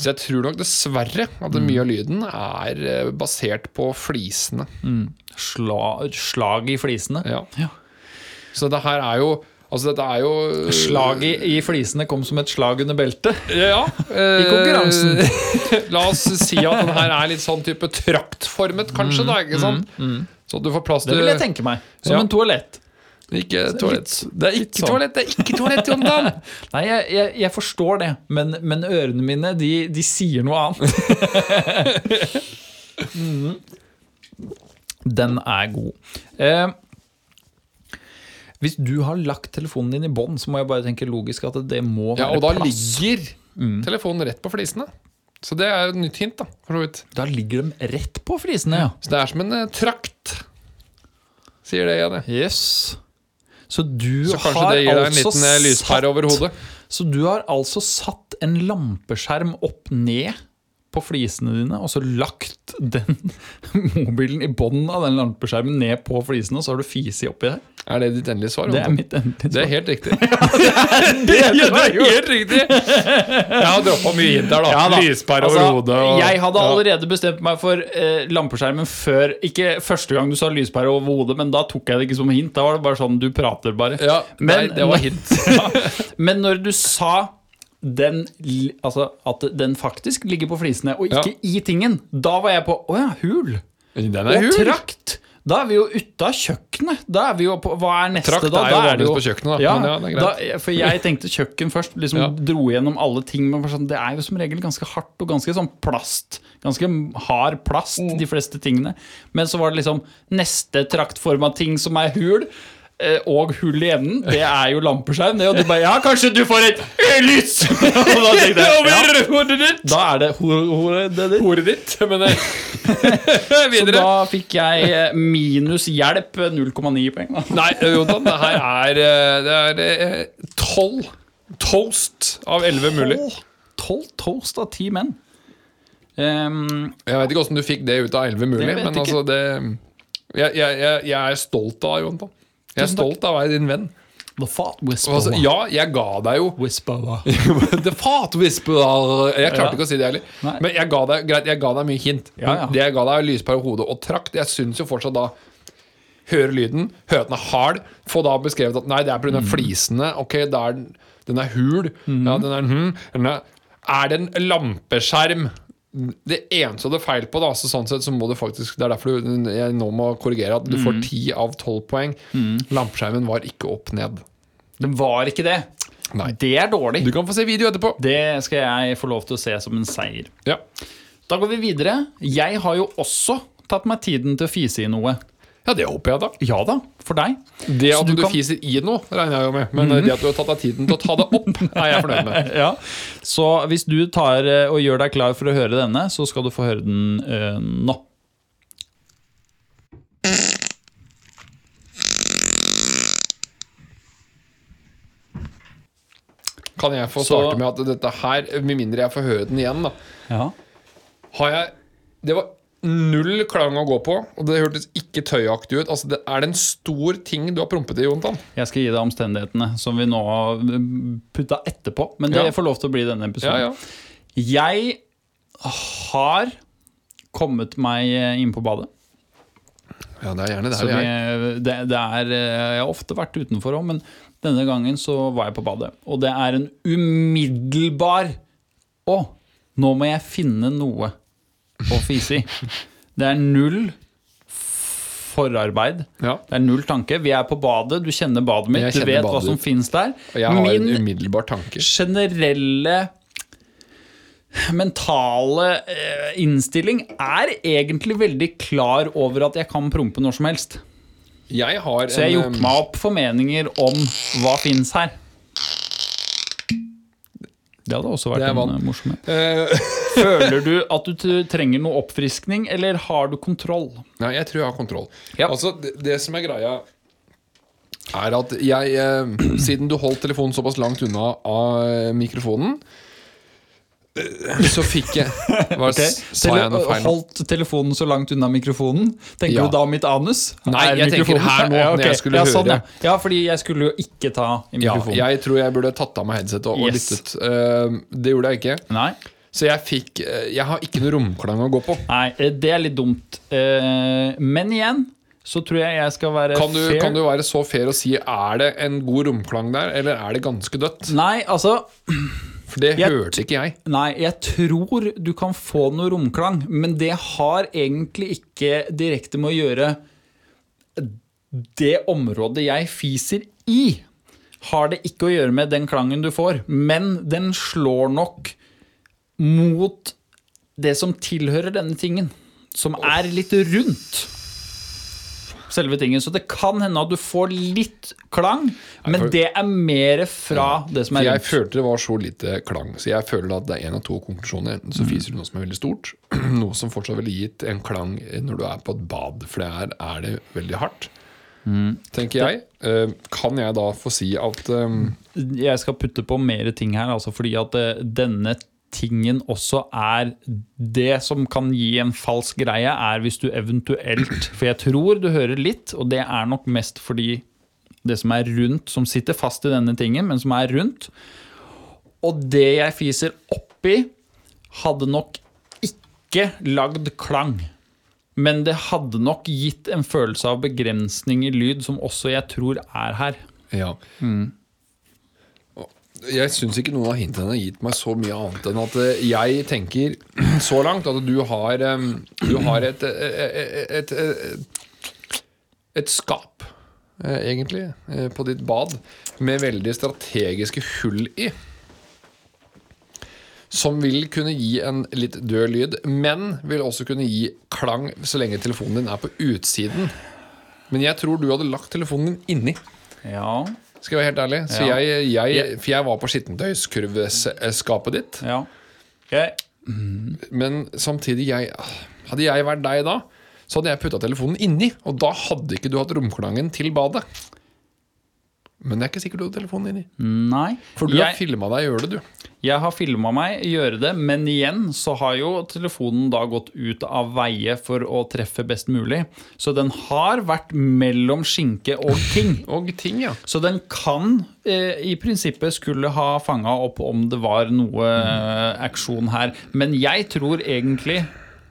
Speaker 1: Så jeg tror nok dessverre at mye av lyden er eh, basert på flisene.
Speaker 2: Sla, slag i flisene.
Speaker 1: Ja.
Speaker 2: Ja.
Speaker 1: Så det her er jo Altså, dette er jo
Speaker 2: Slaget i flisene kom som et slag under beltet.
Speaker 1: Ja.
Speaker 2: I konkurransen.
Speaker 1: La oss si at den her er litt sånn type traktformet, kanskje. da, ikke sant? Så du får plass til Det
Speaker 2: vil jeg tenke meg. Som
Speaker 1: Ja.
Speaker 2: en toalett.
Speaker 1: Ikke toalett. Det er ikke toalett, det er ikke toalett, Jonathan!
Speaker 2: Nei, jeg, jeg, jeg forstår det, men, men ørene mine, de, de sier noe annet. Mhm. Den er god. Eh, hvis du har lagt telefonen din i bånd, så må jeg bare tenke logisk at det må være plass.
Speaker 1: Ja, og da
Speaker 2: plass.
Speaker 1: ligger telefonen rett på flisene. Så det er et nytt hint, da. For så.
Speaker 2: Da ligger de rett på flisene, ja.
Speaker 1: Så det er som en eh, trakt. Sier det igjen.
Speaker 2: Yes. Så du
Speaker 1: Så kanskje
Speaker 2: har
Speaker 1: det gir deg en
Speaker 2: altså
Speaker 1: liten eh, lyspære over hodet.
Speaker 2: Så du har altså satt en lampeskjerm opp ned på flisene dine, og så lagt den mobilen i bånden av den lampeskjermen ned på flisene, og så har du fisi oppi der.
Speaker 1: Er det ditt endelige svar?
Speaker 2: Det er mitt endelige svar.
Speaker 1: Det er helt riktig. det, er helt riktig! Jeg har droppa mye hint der, da.
Speaker 2: Ja da.
Speaker 1: Lyspære
Speaker 2: Altså,
Speaker 1: over hodet. Og,
Speaker 2: jeg hadde
Speaker 1: Ja.
Speaker 2: allerede bestemt meg for eh, lampeskjermen før Ikke første gang du sa lyspære over hodet, men da tok jeg det ikke som hint. Da var det bare sånn du prater, bare.
Speaker 1: Ja, nei, det var hint.
Speaker 2: Ja. Men når du sa den, altså at den faktisk ligger på flisene, og ikke i tingen, da var jeg på Å ja, hul.
Speaker 1: Den er
Speaker 2: Og
Speaker 1: hul.
Speaker 2: trakt. Da er vi jo ute av kjøkkenet. Da er vi jo på, Hva er neste,
Speaker 1: Trakt
Speaker 2: da?
Speaker 1: er jo
Speaker 2: da
Speaker 1: vanligvis på kjøkkenet, da.
Speaker 2: Ja,
Speaker 1: Men ja, det er greit.
Speaker 2: da, for jeg tenkte kjøkken først. Liksom
Speaker 1: Ja.
Speaker 2: Dro gjennom alle ting. Men sånn, det er jo som regel ganske hardt og ganske sånn plast. Ganske hard plast,
Speaker 1: Mm.
Speaker 2: de fleste tingene. Men så var det liksom neste traktforma ting som er hul. Eh, Og hull i enden, det er jo lampeskjerm. Det, og du bare Ja, kanskje du får et lys! over
Speaker 1: hodet ditt!
Speaker 2: Da er det ho- ho- ditt.
Speaker 1: Hodet ditt. Men eh,
Speaker 2: Så da fikk jeg eh, minus hjelp, 0,9 poeng. Da.
Speaker 1: Nei, Jonathan, det her er eh, Det er eh, tolv toast av elleve mulig.
Speaker 2: Tolv toast av ti menn. Um,
Speaker 1: Jeg vet ikke åssen du fikk det ut av elleve mulig, men
Speaker 2: jeg
Speaker 1: altså det jeg, jeg, jeg, er stolt av deg, Jonathan. Jeg er stolt av å være din venn.
Speaker 2: the fat whisperer.
Speaker 1: Altså, ja, jeg ga deg jo
Speaker 2: Whisperer.
Speaker 1: The fat whisperer Jeg klarte
Speaker 2: Ja.
Speaker 1: ikke å si det heller. Men jeg ga deg greit, jeg ga deg mye hint.
Speaker 2: Ja, ja.
Speaker 1: Det jeg ga deg, er lyspære hodet og trakt. Jeg syns jo fortsatt da Høre lyden, høre at den er hard, få da beskrevet at nei, det er pga.
Speaker 2: Mm.
Speaker 1: flisene. Ok, den, den er hul. Ja, den er, mm, den er, er det en lampeskjerm? Det eneste du hadde feil på, da, så sånn sett så må du faktisk Det er derfor du, jeg nå må korrigere at du
Speaker 2: Mm.
Speaker 1: får ti av tolv poeng. Lampeskjermen var ikke opp ned.
Speaker 2: Den var ikke det.
Speaker 1: Nei.
Speaker 2: Det er dårlig.
Speaker 1: Du kan få se video etterpå.
Speaker 2: Det skal jeg få lov til å se som en seier.
Speaker 1: Ja.
Speaker 2: Da går vi videre. Jeg har jo også tatt meg tiden til å fise i noe.
Speaker 1: Ja, det håper jeg, da.
Speaker 2: Ja da, for deg.
Speaker 1: Det at
Speaker 2: du
Speaker 1: du,
Speaker 2: kan-
Speaker 1: fiser i noe, regner jeg jo med. Men det at du har tatt deg tiden til å ta det opp, er jeg fornøyd med.
Speaker 2: Ja. Så hvis du tar eh, og gjør deg klar for å høre denne, så skal du få høre den uh, nå.
Speaker 1: Kan jeg få
Speaker 2: Så-
Speaker 1: starte med at dette her, med mindre jeg får høre den igjen, da
Speaker 2: Ja.
Speaker 1: Har jeg Det var null klang å gå på, og det hørtes ikke tøyaktig ut. Altså, det Er det en stor ting du har prompet i, Jontan?
Speaker 2: Jeg skal gi deg omstendighetene som vi nå har putta etterpå. Men det
Speaker 1: Ja.
Speaker 2: får lov til å bli denne episoden.
Speaker 1: Ja, ja.
Speaker 2: Jeg har kommet meg inn på badet.
Speaker 1: Ja, det er gjerne der jeg
Speaker 2: det, det er Jeg har ofte vært utenfor òg, men denne gangen så var jeg på badet. Og det er en umiddelbar Å, nå må jeg finne noe å fise i. Det er null forarbeid.
Speaker 1: Ja.
Speaker 2: Det er null tanke. Vi er på badet, du kjenner badet mitt,
Speaker 1: kjenner
Speaker 2: du
Speaker 1: vet
Speaker 2: vet hva som finnes der.
Speaker 1: Og jeg har en
Speaker 2: Min
Speaker 1: umiddelbar tanke.
Speaker 2: generelle mentale eh, innstilling er egentlig veldig klar over at jeg kan prompe når som helst.
Speaker 1: Jeg har
Speaker 2: Så jeg har gjort meg opp formeninger om hva fins her. Det hadde også vært en eh, morsom en.
Speaker 1: eh,
Speaker 2: Føler du at du trenger noe oppfriskning, eller har du kontroll?
Speaker 1: Nei, jeg tror jeg har kontroll.
Speaker 2: Ja.
Speaker 1: Altså, det, det som er greia, er at jeg eh, Siden du holdt telefonen såpass langt unna av eh, mikrofonen, så fikk jeg Hva
Speaker 2: okay.
Speaker 1: Sa jeg noe feil?
Speaker 2: Holdt telefonen så langt unna mikrofonen? Tenker
Speaker 1: Ja.
Speaker 2: du da mitt anus?
Speaker 1: Nei,
Speaker 2: jeg
Speaker 1: jeg tenker her nå,
Speaker 2: Ja,
Speaker 1: når jeg skulle
Speaker 2: ja,
Speaker 1: høre.
Speaker 2: Sånn, ja. ja, fordi jeg skulle jo ikke ta i
Speaker 1: Ja,
Speaker 2: mikrofonen.
Speaker 1: jeg tror jeg burde tatt av meg headsetet og, og lyttet. Uh, det gjorde jeg ikke.
Speaker 2: Nei.
Speaker 1: Så jeg fikk eh, Jeg har ikke noe romklang å gå på.
Speaker 2: Nei, eh, det er litt dumt. Eh, Men igjen så tror jeg jeg skal være
Speaker 1: Kan du,
Speaker 2: fair.
Speaker 1: kan du være så fair å si er det en god romklang der, eller er det ganske dødt?
Speaker 2: Nei, altså
Speaker 1: For det
Speaker 2: Jeg-
Speaker 1: hørte ikke jeg.
Speaker 2: Nei, jeg tror du kan få noe romklang, men det har egentlig ikke direkte med å gjøre det området jeg fiser i. Har det ikke å gjøre med den klangen du får, men den slår nok mot det som tilhører denne tingen, som er litt rundt selve tingen. Så det kan hende at du får litt klang, men det er mer fra det som er rundt.
Speaker 1: jeg følte det var så lite klang, så jeg føler at det er en av to konklusjoner. Enten så fiser du noe som er veldig stort, noe som fortsatt ville gitt en klang når du er på et bad, for det er, er det veldig hardt. Tenker jeg. Eh, Kan jeg da få si at um
Speaker 2: jeg skal putte på mer ting her, altså fordi at eh, denne tingen også er Det som kan gi en falsk greie, er hvis du eventuelt For jeg tror du hører litt, og det er nok mest fordi det som er rundt, som sitter fast i denne tingen, men som er rundt Og det jeg fiser oppi, hadde nok ikke lagd klang. Men det hadde nok gitt en følelse av begrensning i lyd, som også jeg tror er her.
Speaker 1: Ja. Og Jeg syns ikke noen av hintene har gitt meg så mye annet enn at eh, jeg tenker så langt at du har, du har et, eh, et, et, et, et skap, eh, egentlig, eh, på ditt bad med veldig strategiske hull i. Som vil kunne gi en litt død lyd, men vil også kunne gi klang så lenge telefonen din er på utsiden. Men jeg tror du hadde lagt telefonen din inni.
Speaker 2: Ja,
Speaker 1: Skal jeg være helt ærlig. Så jeg, jeg, for jeg var på skittentøyskurveskapet ditt.
Speaker 2: ja. Okay.
Speaker 1: Men samtidig, jeg, hadde jeg vært deg da, så hadde jeg putta telefonen inni. Og da hadde ikke du hatt romklangen til badet. Men det er ikke sikkert du hadde telefonen inni.
Speaker 2: nei.
Speaker 1: For du har
Speaker 2: jeg,
Speaker 1: filma deg gjøre det, du.
Speaker 2: Jeg har filma meg gjøre det, men igjen så har jo telefonen da gått ut av veie for å treffe best mulig. Så den har vært mellom skinke og ting.
Speaker 1: Og ting, ja.
Speaker 2: Så den kan eh, i prinsippet skulle ha fanga opp om det var noe eh, aksjon her. Men jeg tror egentlig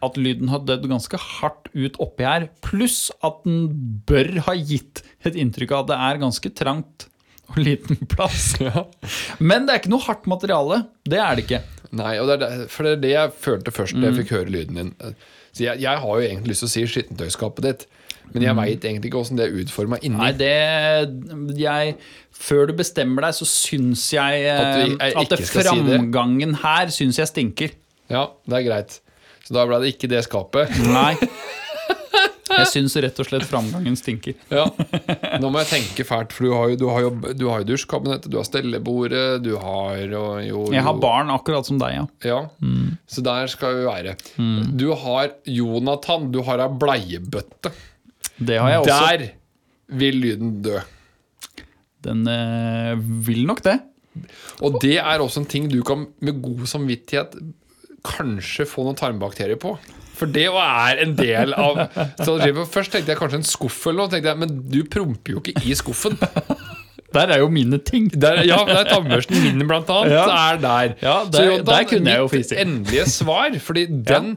Speaker 2: at lyden har dødd ganske hardt ut oppi her. Pluss at den bør ha gitt et inntrykk av at det er ganske trangt og liten plass. Men det er ikke noe hardt materiale. Det er det ikke.
Speaker 1: Nei, det er det, for det er det jeg følte først da
Speaker 2: Mm.
Speaker 1: jeg fikk høre lyden din. Så jeg, jeg har jo egentlig lyst til å si skittentøyskapet ditt, men jeg veit egentlig ikke åssen det er utforma inni.
Speaker 2: Mm. Nei, det jeg, Før du bestemmer deg, så syns jeg eh,
Speaker 1: At vi- jeg
Speaker 2: at det
Speaker 1: ikke si det.
Speaker 2: framgangen her syns jeg stinker.
Speaker 1: Ja, det er greit. Så da ble det ikke det skapet.
Speaker 2: Nei. Jeg syns rett og slett framgangen stinker.
Speaker 1: Ja. Nå må jeg tenke fælt, for du har jo, du har jo, du har jo dusjkabinettet, du har stellebordet, du har jo,
Speaker 2: Jeg har barn akkurat som deg, ja.
Speaker 1: Ja, så der skal vi være. Du har Jonathan, du har ei bleiebøtte.
Speaker 2: Det har jeg også.
Speaker 1: Der vil lyden dø.
Speaker 2: Den øh, vil nok det.
Speaker 1: Og det er også en ting du kan med god samvittighet kanskje få noen tarmbakterier på. For det er en del av Først tenkte jeg kanskje en skuff, eller noe, men du promper jo ikke i skuffen.
Speaker 2: Der er jo mine ting.
Speaker 1: Der, ja, det er tannbørsten min, blant annet.
Speaker 2: Ja.
Speaker 1: er der.
Speaker 2: Ja,
Speaker 1: Så
Speaker 2: der-
Speaker 1: Jonathan,
Speaker 2: der kunne jeg jo fise
Speaker 1: endelige svar, fordi den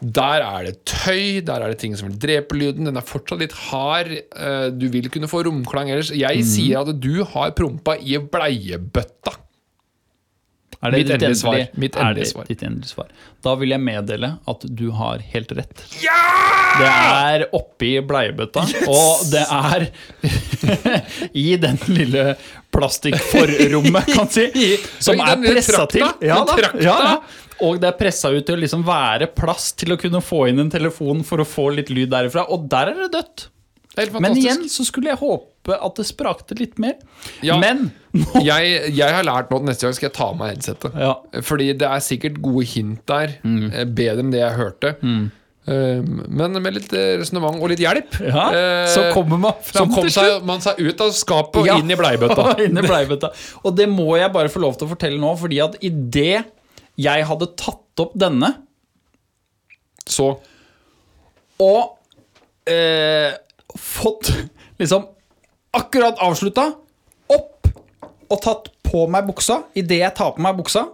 Speaker 1: Der er det tøy, der er det ting som vil drepe lyden. Den er fortsatt litt hard. eh, Du vil kunne få romklang ellers. Jeg
Speaker 2: mm.
Speaker 1: sier at du har prompa i bleiebøtta.
Speaker 2: Er det
Speaker 1: Mitt endelige svar. Mitt endelige
Speaker 2: det
Speaker 1: svar.
Speaker 2: ditt endelige svar? Da vil jeg meddele at du har helt rett. Ja! Det er oppi bleiebøtta, og det er i den lille plastikkforrommet, kan man si, som er pressa til. Ja, da, ja, da. Og det er pressa ut til å liksom være plass til å kunne få inn en telefon for å få litt lyd derifra, og der er det dødt.
Speaker 1: Helt
Speaker 2: Men igjen så skulle jeg håpe at det sprakte litt mer.
Speaker 1: Ja.
Speaker 2: Men
Speaker 1: jeg, jeg har lært nå at neste gang skal jeg ta av meg headsetet.
Speaker 2: Ja.
Speaker 1: Fordi det er sikkert gode hint der. Mm. Bedre enn det jeg hørte. Mm. Men med litt resonnement og litt hjelp,
Speaker 2: ja,
Speaker 1: eh,
Speaker 2: så kommer man fram til slutt.
Speaker 1: man seg ut av skapet og
Speaker 2: Ja.
Speaker 1: inn i.
Speaker 2: Inn i bleibøtta. Og det må jeg bare få lov til å fortelle nå, fordi at idet jeg hadde tatt opp denne
Speaker 1: Så
Speaker 2: og eh, fått liksom akkurat avslutta, opp og tatt på meg buksa. Idet jeg tar på meg buksa,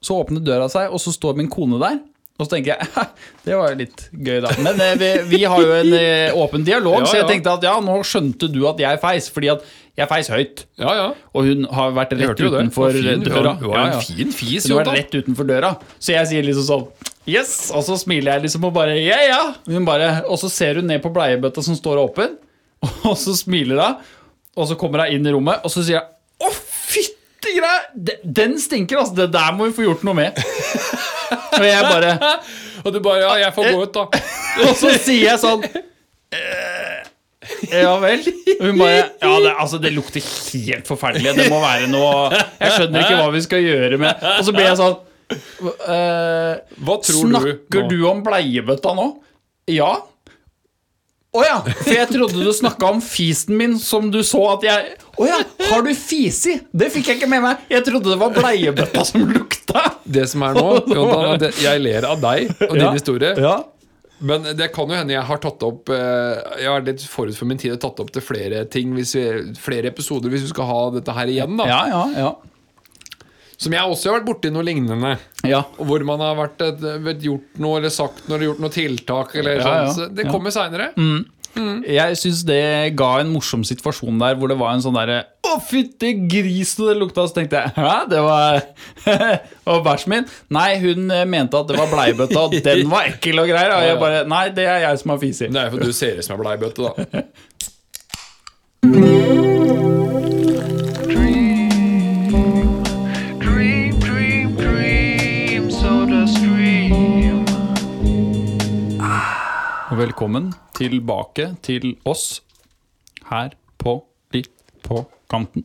Speaker 2: så åpner døra seg, og så står min kone der. Og så tenker jeg det var jo litt gøy, da. Men eh, vi, vi har jo en eh, åpen dialog,
Speaker 1: Ja,
Speaker 2: så jeg tenkte at ja, nå skjønte du at jeg feis. Fordi at jeg feis høyt.
Speaker 1: Ja, ja.
Speaker 2: Og hun har vært rett utenfor døra.
Speaker 1: Hun var en fin fis,
Speaker 2: Hun rett utenfor døra. Så jeg sier liksom sånn Yes! Og så smiler jeg liksom og bare Ja, ja. Hun bare, og så ser hun ned på bleiebøtta som står åpen, og så smiler hun. Og så kommer hun inn i rommet, og så sier hun Å, fytti greia! Den stinker, altså. Det der må vi få gjort noe med. Og jeg bare
Speaker 1: Og du bare Ja, jeg får gå ut, da.
Speaker 2: Og så sier jeg sånn «Eh, Ja vel? Og hun bare Ja, det, altså, det lukter helt forferdelig. Det må være noe Jeg skjønner ikke hva vi skal gjøre med Og så blir jeg sånn
Speaker 1: Hva tror
Speaker 2: Snakker
Speaker 1: du
Speaker 2: du om bleiebøtta nå? Ja. Å ja, for jeg trodde du snakka om fisen min som du så at jeg Å ja, har du fisi? Det fikk jeg ikke med meg. Jeg trodde det var bleiebøtta som lukta.
Speaker 1: Det som er nå, Jontan, er jeg ler av deg og din
Speaker 2: Ja.
Speaker 1: historie.
Speaker 2: Ja.
Speaker 1: Men det kan jo hende jeg har tatt opp eh, Jeg har litt forut for min tid tatt opp til flere ting hvis vi, Flere episoder hvis vi skal ha dette her igjen. da
Speaker 2: Ja, ja, ja.
Speaker 1: Som jeg også har vært borti noe lignende.
Speaker 2: ja.
Speaker 1: Hvor man har vært, vet, gjort noe eller sagt noe eller gjort noe tiltak. Eller
Speaker 2: Ja,
Speaker 1: sånn, så Det kommer seinere.
Speaker 2: Jeg syns det ga en morsom situasjon der hvor det var en sånn derre Å, fytti grisen, det lukta. Så tenkte jeg Hæ, det var Og bæsjen min? Nei, hun eh, mente at det var bleiebøtta, og den var ekkel og greier. Og jeg bare Nei, det er jeg som har fisi.
Speaker 1: Det er fordi du ser ut som ei bleiebøtte, da.
Speaker 2: velkommen tilbake til oss her på Litt på kanten.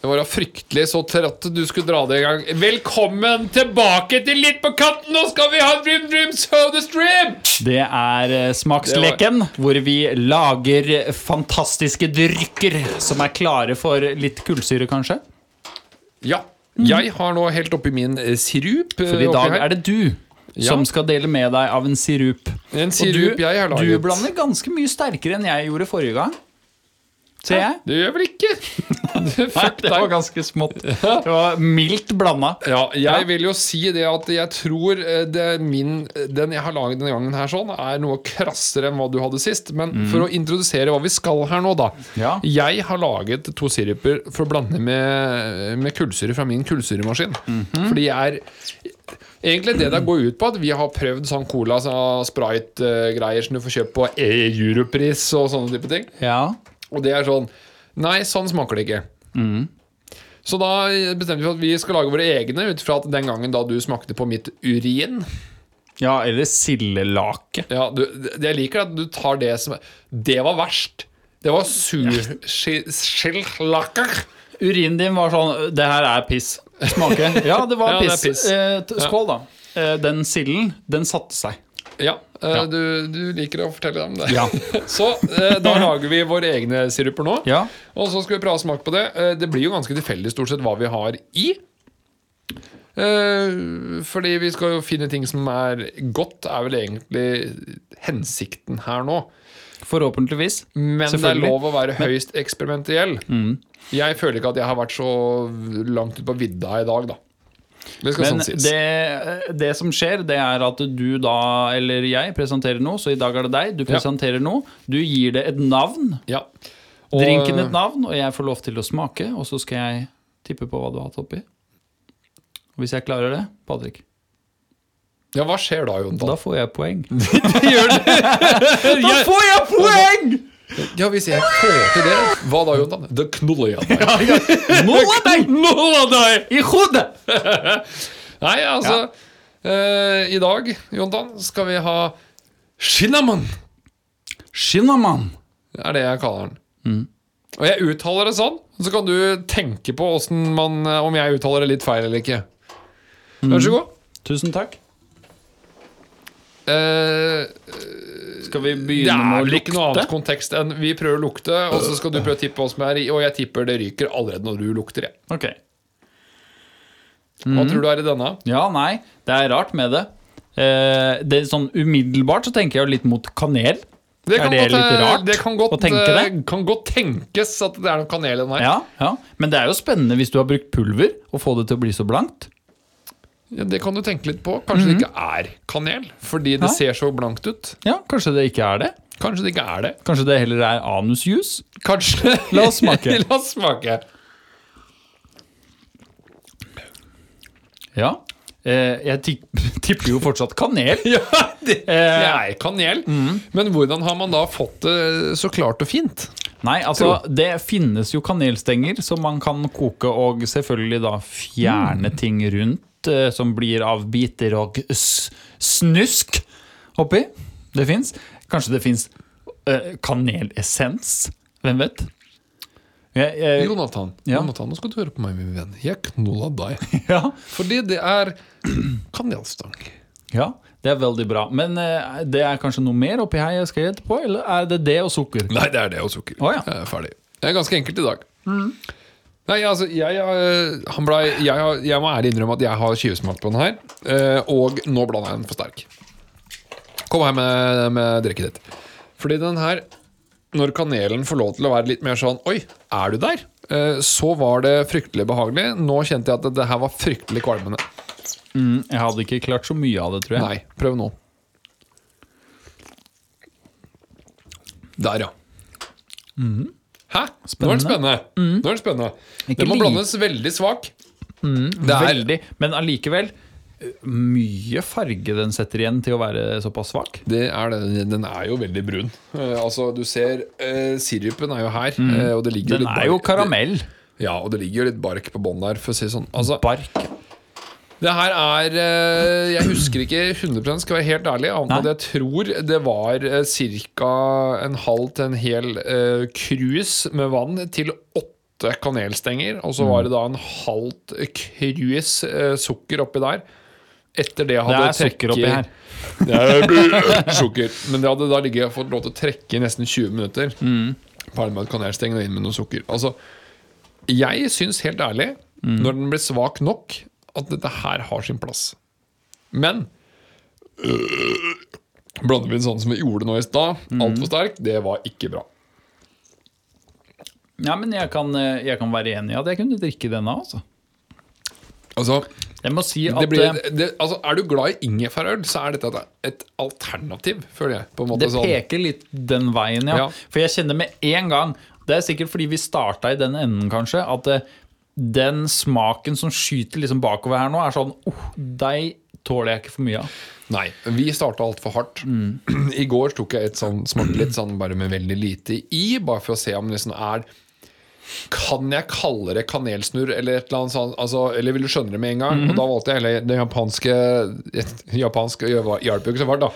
Speaker 1: Det var da fryktelig så tratt du skulle dra det i gang. Velkommen tilbake til Litt på kanten! Nå skal vi ha Dream Dream Soda Stream!
Speaker 2: Det er eh, smaksleken hvor vi lager fantastiske drykker som er klare for litt kullsyre, kanskje.
Speaker 1: Ja. Jeg har nå helt oppi min eh, sirup. eh,
Speaker 2: For i dag er det du som skal dele med deg av en sirup.
Speaker 1: En sirup
Speaker 2: du,
Speaker 1: jeg har laget.
Speaker 2: du blander ganske mye sterkere enn jeg gjorde forrige gang. Ser jeg?
Speaker 1: Det gjør vel ikke?
Speaker 2: Nei, det var ganske smått. Det var mildt blanda.
Speaker 1: Ja, jeg vil jo si det at jeg tror eh, min, den jeg har laget denne gangen her sånn, er noe krassere enn hva du hadde sist. Men for å introdusere hva vi skal her nå, da.
Speaker 2: Ja.
Speaker 1: Jeg har laget to siruper for å blande med, med kullsyre fra min kullsyremaskin. Fordi jeg er Egentlig det det går ut på, at vi har prøvd sånn Cola sånn Sprite-greier som du får kjøpt på Europris og sånne type ting.
Speaker 2: Ja.
Speaker 1: Og det er sånn Nei, sånn smaker det ikke. Så da bestemte vi for at vi skal lage våre egne ut fra at den gangen da du smakte på mitt urin
Speaker 2: ja, eller sildelake.
Speaker 1: Ja, du, Jeg liker at du tar det som Det var verst. Det var surskilllaker.
Speaker 2: Urinen din var sånn Det her er piss. Smake? Ja, det var
Speaker 1: Ja, det er
Speaker 2: piss.
Speaker 1: piss.
Speaker 2: Eh, t- skål, da. Eh, den silden, den satte seg.
Speaker 1: Ja, eh,
Speaker 2: Ja.
Speaker 1: Du, du liker å fortelle dem det.
Speaker 2: Ja.
Speaker 1: Så eh, da lager vi våre egne siruper nå.
Speaker 2: Ja.
Speaker 1: Og så skal vi prøve å smake på det. Eh, Det blir jo ganske tilfeldig stort sett hva vi har i. Eh, fordi vi skal jo finne ting som er godt, er vel egentlig hensikten her nå.
Speaker 2: Forhåpentligvis.
Speaker 1: Men det er
Speaker 2: Selvfølgelig.
Speaker 1: lov å være høyst eksperimentell. Jeg føler ikke at jeg har vært så langt ut på vidda i dag, da. Det
Speaker 2: Men
Speaker 1: sånn
Speaker 2: det, det som skjer, det er at du da, eller jeg, presenterer noe. Så i dag er det deg. Du
Speaker 1: Ja.
Speaker 2: presenterer noe. Du gir det et navn.
Speaker 1: Ja. Og-
Speaker 2: Drinken et navn, og jeg får lov til å smake. Og så skal jeg tippe på hva du har hatt oppi. Og hvis jeg klarer det, Patrick,
Speaker 1: Ja, hva skjer da, Jon?
Speaker 2: da får jeg poeng.
Speaker 1: gjør det!
Speaker 2: Da får jeg poeng!
Speaker 1: Ja, hvis jeg får til det, hva da, Jontan? Da knuller jeg deg.
Speaker 2: Nolla deg!
Speaker 1: Knuller deg!
Speaker 2: I hodet!
Speaker 1: Nei, altså eh, I dag, Jontan, skal vi ha Shinnaman.
Speaker 2: Shinnaman.
Speaker 1: Det er det jeg kaller den. Og jeg uttaler det sånn, så kan du tenke på man, eh, om jeg uttaler det litt feil eller ikke. Vær så god.
Speaker 2: Tusen takk.
Speaker 1: Eh,
Speaker 2: Skal vi
Speaker 1: det
Speaker 2: begynne
Speaker 1: er
Speaker 2: med å
Speaker 1: vel ikke noe annet kontekst enn vi prøver å lukte, og så skal du prøve å tippe oss med her, og jeg tipper det ryker allerede når du lukter. Jeg.
Speaker 2: Ok.
Speaker 1: Hva tror du er i denne?
Speaker 2: Ja, nei, det er rart med det. Eh, det er sånn Umiddelbart så tenker jeg litt mot kanel.
Speaker 1: Det
Speaker 2: Er
Speaker 1: kan,
Speaker 2: det
Speaker 1: godt,
Speaker 2: litt
Speaker 1: eh,
Speaker 2: rart
Speaker 1: det kan godt,
Speaker 2: å tenke
Speaker 1: eh,
Speaker 2: det?
Speaker 1: kan godt tenkes at det er noe kanel i den her.
Speaker 2: Ja, ja. Men det er jo spennende hvis du har brukt pulver, og få det til å bli så blankt.
Speaker 1: Ja, det kan du tenke litt på. Kanskje det ikke er kanel, fordi det
Speaker 2: Nei.
Speaker 1: ser så blankt ut.
Speaker 2: Ja, Kanskje det ikke er det?
Speaker 1: Kanskje det ikke er det.
Speaker 2: Kanskje det heller er anusjuice?
Speaker 1: Kanskje
Speaker 2: La oss smake.
Speaker 1: La oss smake.
Speaker 2: Ja. Eh, jeg tipper jo fortsatt kanel.
Speaker 1: Ja, det, det
Speaker 2: Eh,
Speaker 1: er kanel. Men hvordan har man da fått det så klart og fint?
Speaker 2: Nei, altså det finnes jo kanelstenger som man kan koke og selvfølgelig da fjerne ting rundt som blir av biter og snusk oppi. Det fins. Kanskje det fins eh, kanelessens. Hvem vet? Jeg, jeg,
Speaker 1: Jonathan,
Speaker 2: Ja.
Speaker 1: Jonathan, nå skal du høre på meg, min venn. Jeg knulla deg.
Speaker 2: ja,
Speaker 1: Fordi det er kanelstang.
Speaker 2: ja, det er veldig bra. Men uh, det er kanskje noe mer oppi her jeg skal gjette på, eller er det det og sukker?
Speaker 1: Nei, det er det og sukker.
Speaker 2: Oh, ja.
Speaker 1: Jeg er ferdig. Det er ganske enkelt i dag. Nei, altså, jeg, eh, han ble, jeg, jeg må ærlig innrømme at jeg har tjuvsmakt på den her. eh, Og nå blanda jeg den for sterk. Kom her med, med drikket ditt. Fordi den her, når kanelen får lov til å være litt mer sånn Oi, er du der? Eh, Så var det fryktelig behagelig. Nå kjente jeg at det, her var fryktelig kvalmende.
Speaker 2: Mm, jeg hadde ikke klart så mye av det, tror jeg.
Speaker 1: Nei, prøv nå. Der, ja. Hæ? Nå er den spennende. Nå er den spennende.
Speaker 2: Ikke
Speaker 1: Den må blandes veldig svak. det er,
Speaker 2: Veldig. Men allikevel mye farge den setter igjen til å være såpass svak.
Speaker 1: det er det. Den er jo veldig brun. Uh, altså, du ser uh, Sirupen er jo her, det ligger
Speaker 2: Den er jo
Speaker 1: karamell.
Speaker 2: karamell.
Speaker 1: Ja, og det ligger jo litt bark på bånn der, for å si sånn. Altså,
Speaker 2: Bark.
Speaker 1: Det her er eh, Jeg husker ikke 100 skal være helt ærlig. Annet enn at jeg tror det var ca. en halv til en hel eh, cruise med vann til åtte kanelstenger. Og så var det da en halvt cruise eh, sukker oppi der. Etter det
Speaker 2: Det
Speaker 1: hadde
Speaker 2: er sukker oppi her.
Speaker 1: Det er sukker. Men det hadde da ligget fått lov til å trekke i nesten 20 minutter.
Speaker 2: Mm.
Speaker 1: med kanelstengene kanelsteng inn med noe sukker. Altså, jeg syns helt ærlig,
Speaker 2: Mm.
Speaker 1: når den blir svak nok, at dette her har sin plass. Men øh, blander vi inn sånn som vi gjorde nå i stad,
Speaker 2: Mm.
Speaker 1: altfor sterk, det var ikke bra.
Speaker 2: Ja, men jeg kan, eh, jeg kan være enig i at jeg kunne drikke denne. altså.
Speaker 1: Altså,
Speaker 2: Jeg må si at
Speaker 1: det blir,
Speaker 2: eh,
Speaker 1: det, altså Er du glad i ingefærøl, så er dette et alternativ, føler jeg. På en måte
Speaker 2: det
Speaker 1: sånn.
Speaker 2: peker litt den veien, ja.
Speaker 1: Ja.
Speaker 2: For jeg kjenner med en gang Det er sikkert fordi vi starta i den enden, kanskje, at eh, den smaken som skyter liksom bakover her nå, er sånn oh, Deg tåler jeg ikke for mye av.
Speaker 1: Nei, vi starta altfor hardt. I går tok jeg et sånn, smakte litt sånn bare med veldig lite i, bare for å se om det liksom er Kan jeg kalle det kanelsnurr eller et eller annet sånt? Altså, eller vil du skjønne det med en gang? Og da valgte jeg hele det japanske Japansk hjalp jo ikke så fælt, da.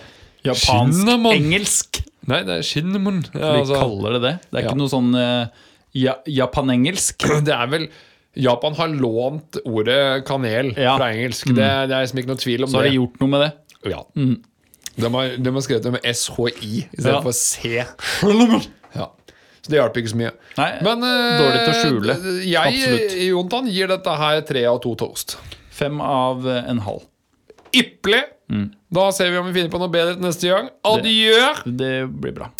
Speaker 2: Japansk,
Speaker 1: Cinnamon.
Speaker 2: engelsk.
Speaker 1: Nei, det er cinnamon. Ja,
Speaker 2: Vi
Speaker 1: altså,
Speaker 2: kaller det det. Det er
Speaker 1: Ja.
Speaker 2: ikke noe sånn uh, ja, japanengelsk.
Speaker 1: det er vel Japan har lånt ordet kanel
Speaker 2: Ja.
Speaker 1: fra engelsk. Det, det er liksom ikke noe tvil om
Speaker 2: Så har
Speaker 1: det.
Speaker 2: de gjort noe med det.
Speaker 1: Ja. De, har, de har skrevet det med SHI
Speaker 2: Ja.
Speaker 1: istedenfor for C. Ja. Så det hjalp ikke så mye.
Speaker 2: Nei,
Speaker 1: Men eh,
Speaker 2: dårlig til å skjule.
Speaker 1: Jeg,
Speaker 2: Absolutt.
Speaker 1: Jontan, gir dette her tre av to toast.
Speaker 2: Fem av eh, en halv.
Speaker 1: Ypperlig!
Speaker 2: Mm.
Speaker 1: Da ser vi om vi finner på noe bedre til neste gang. Adjø!
Speaker 2: Det blir bra.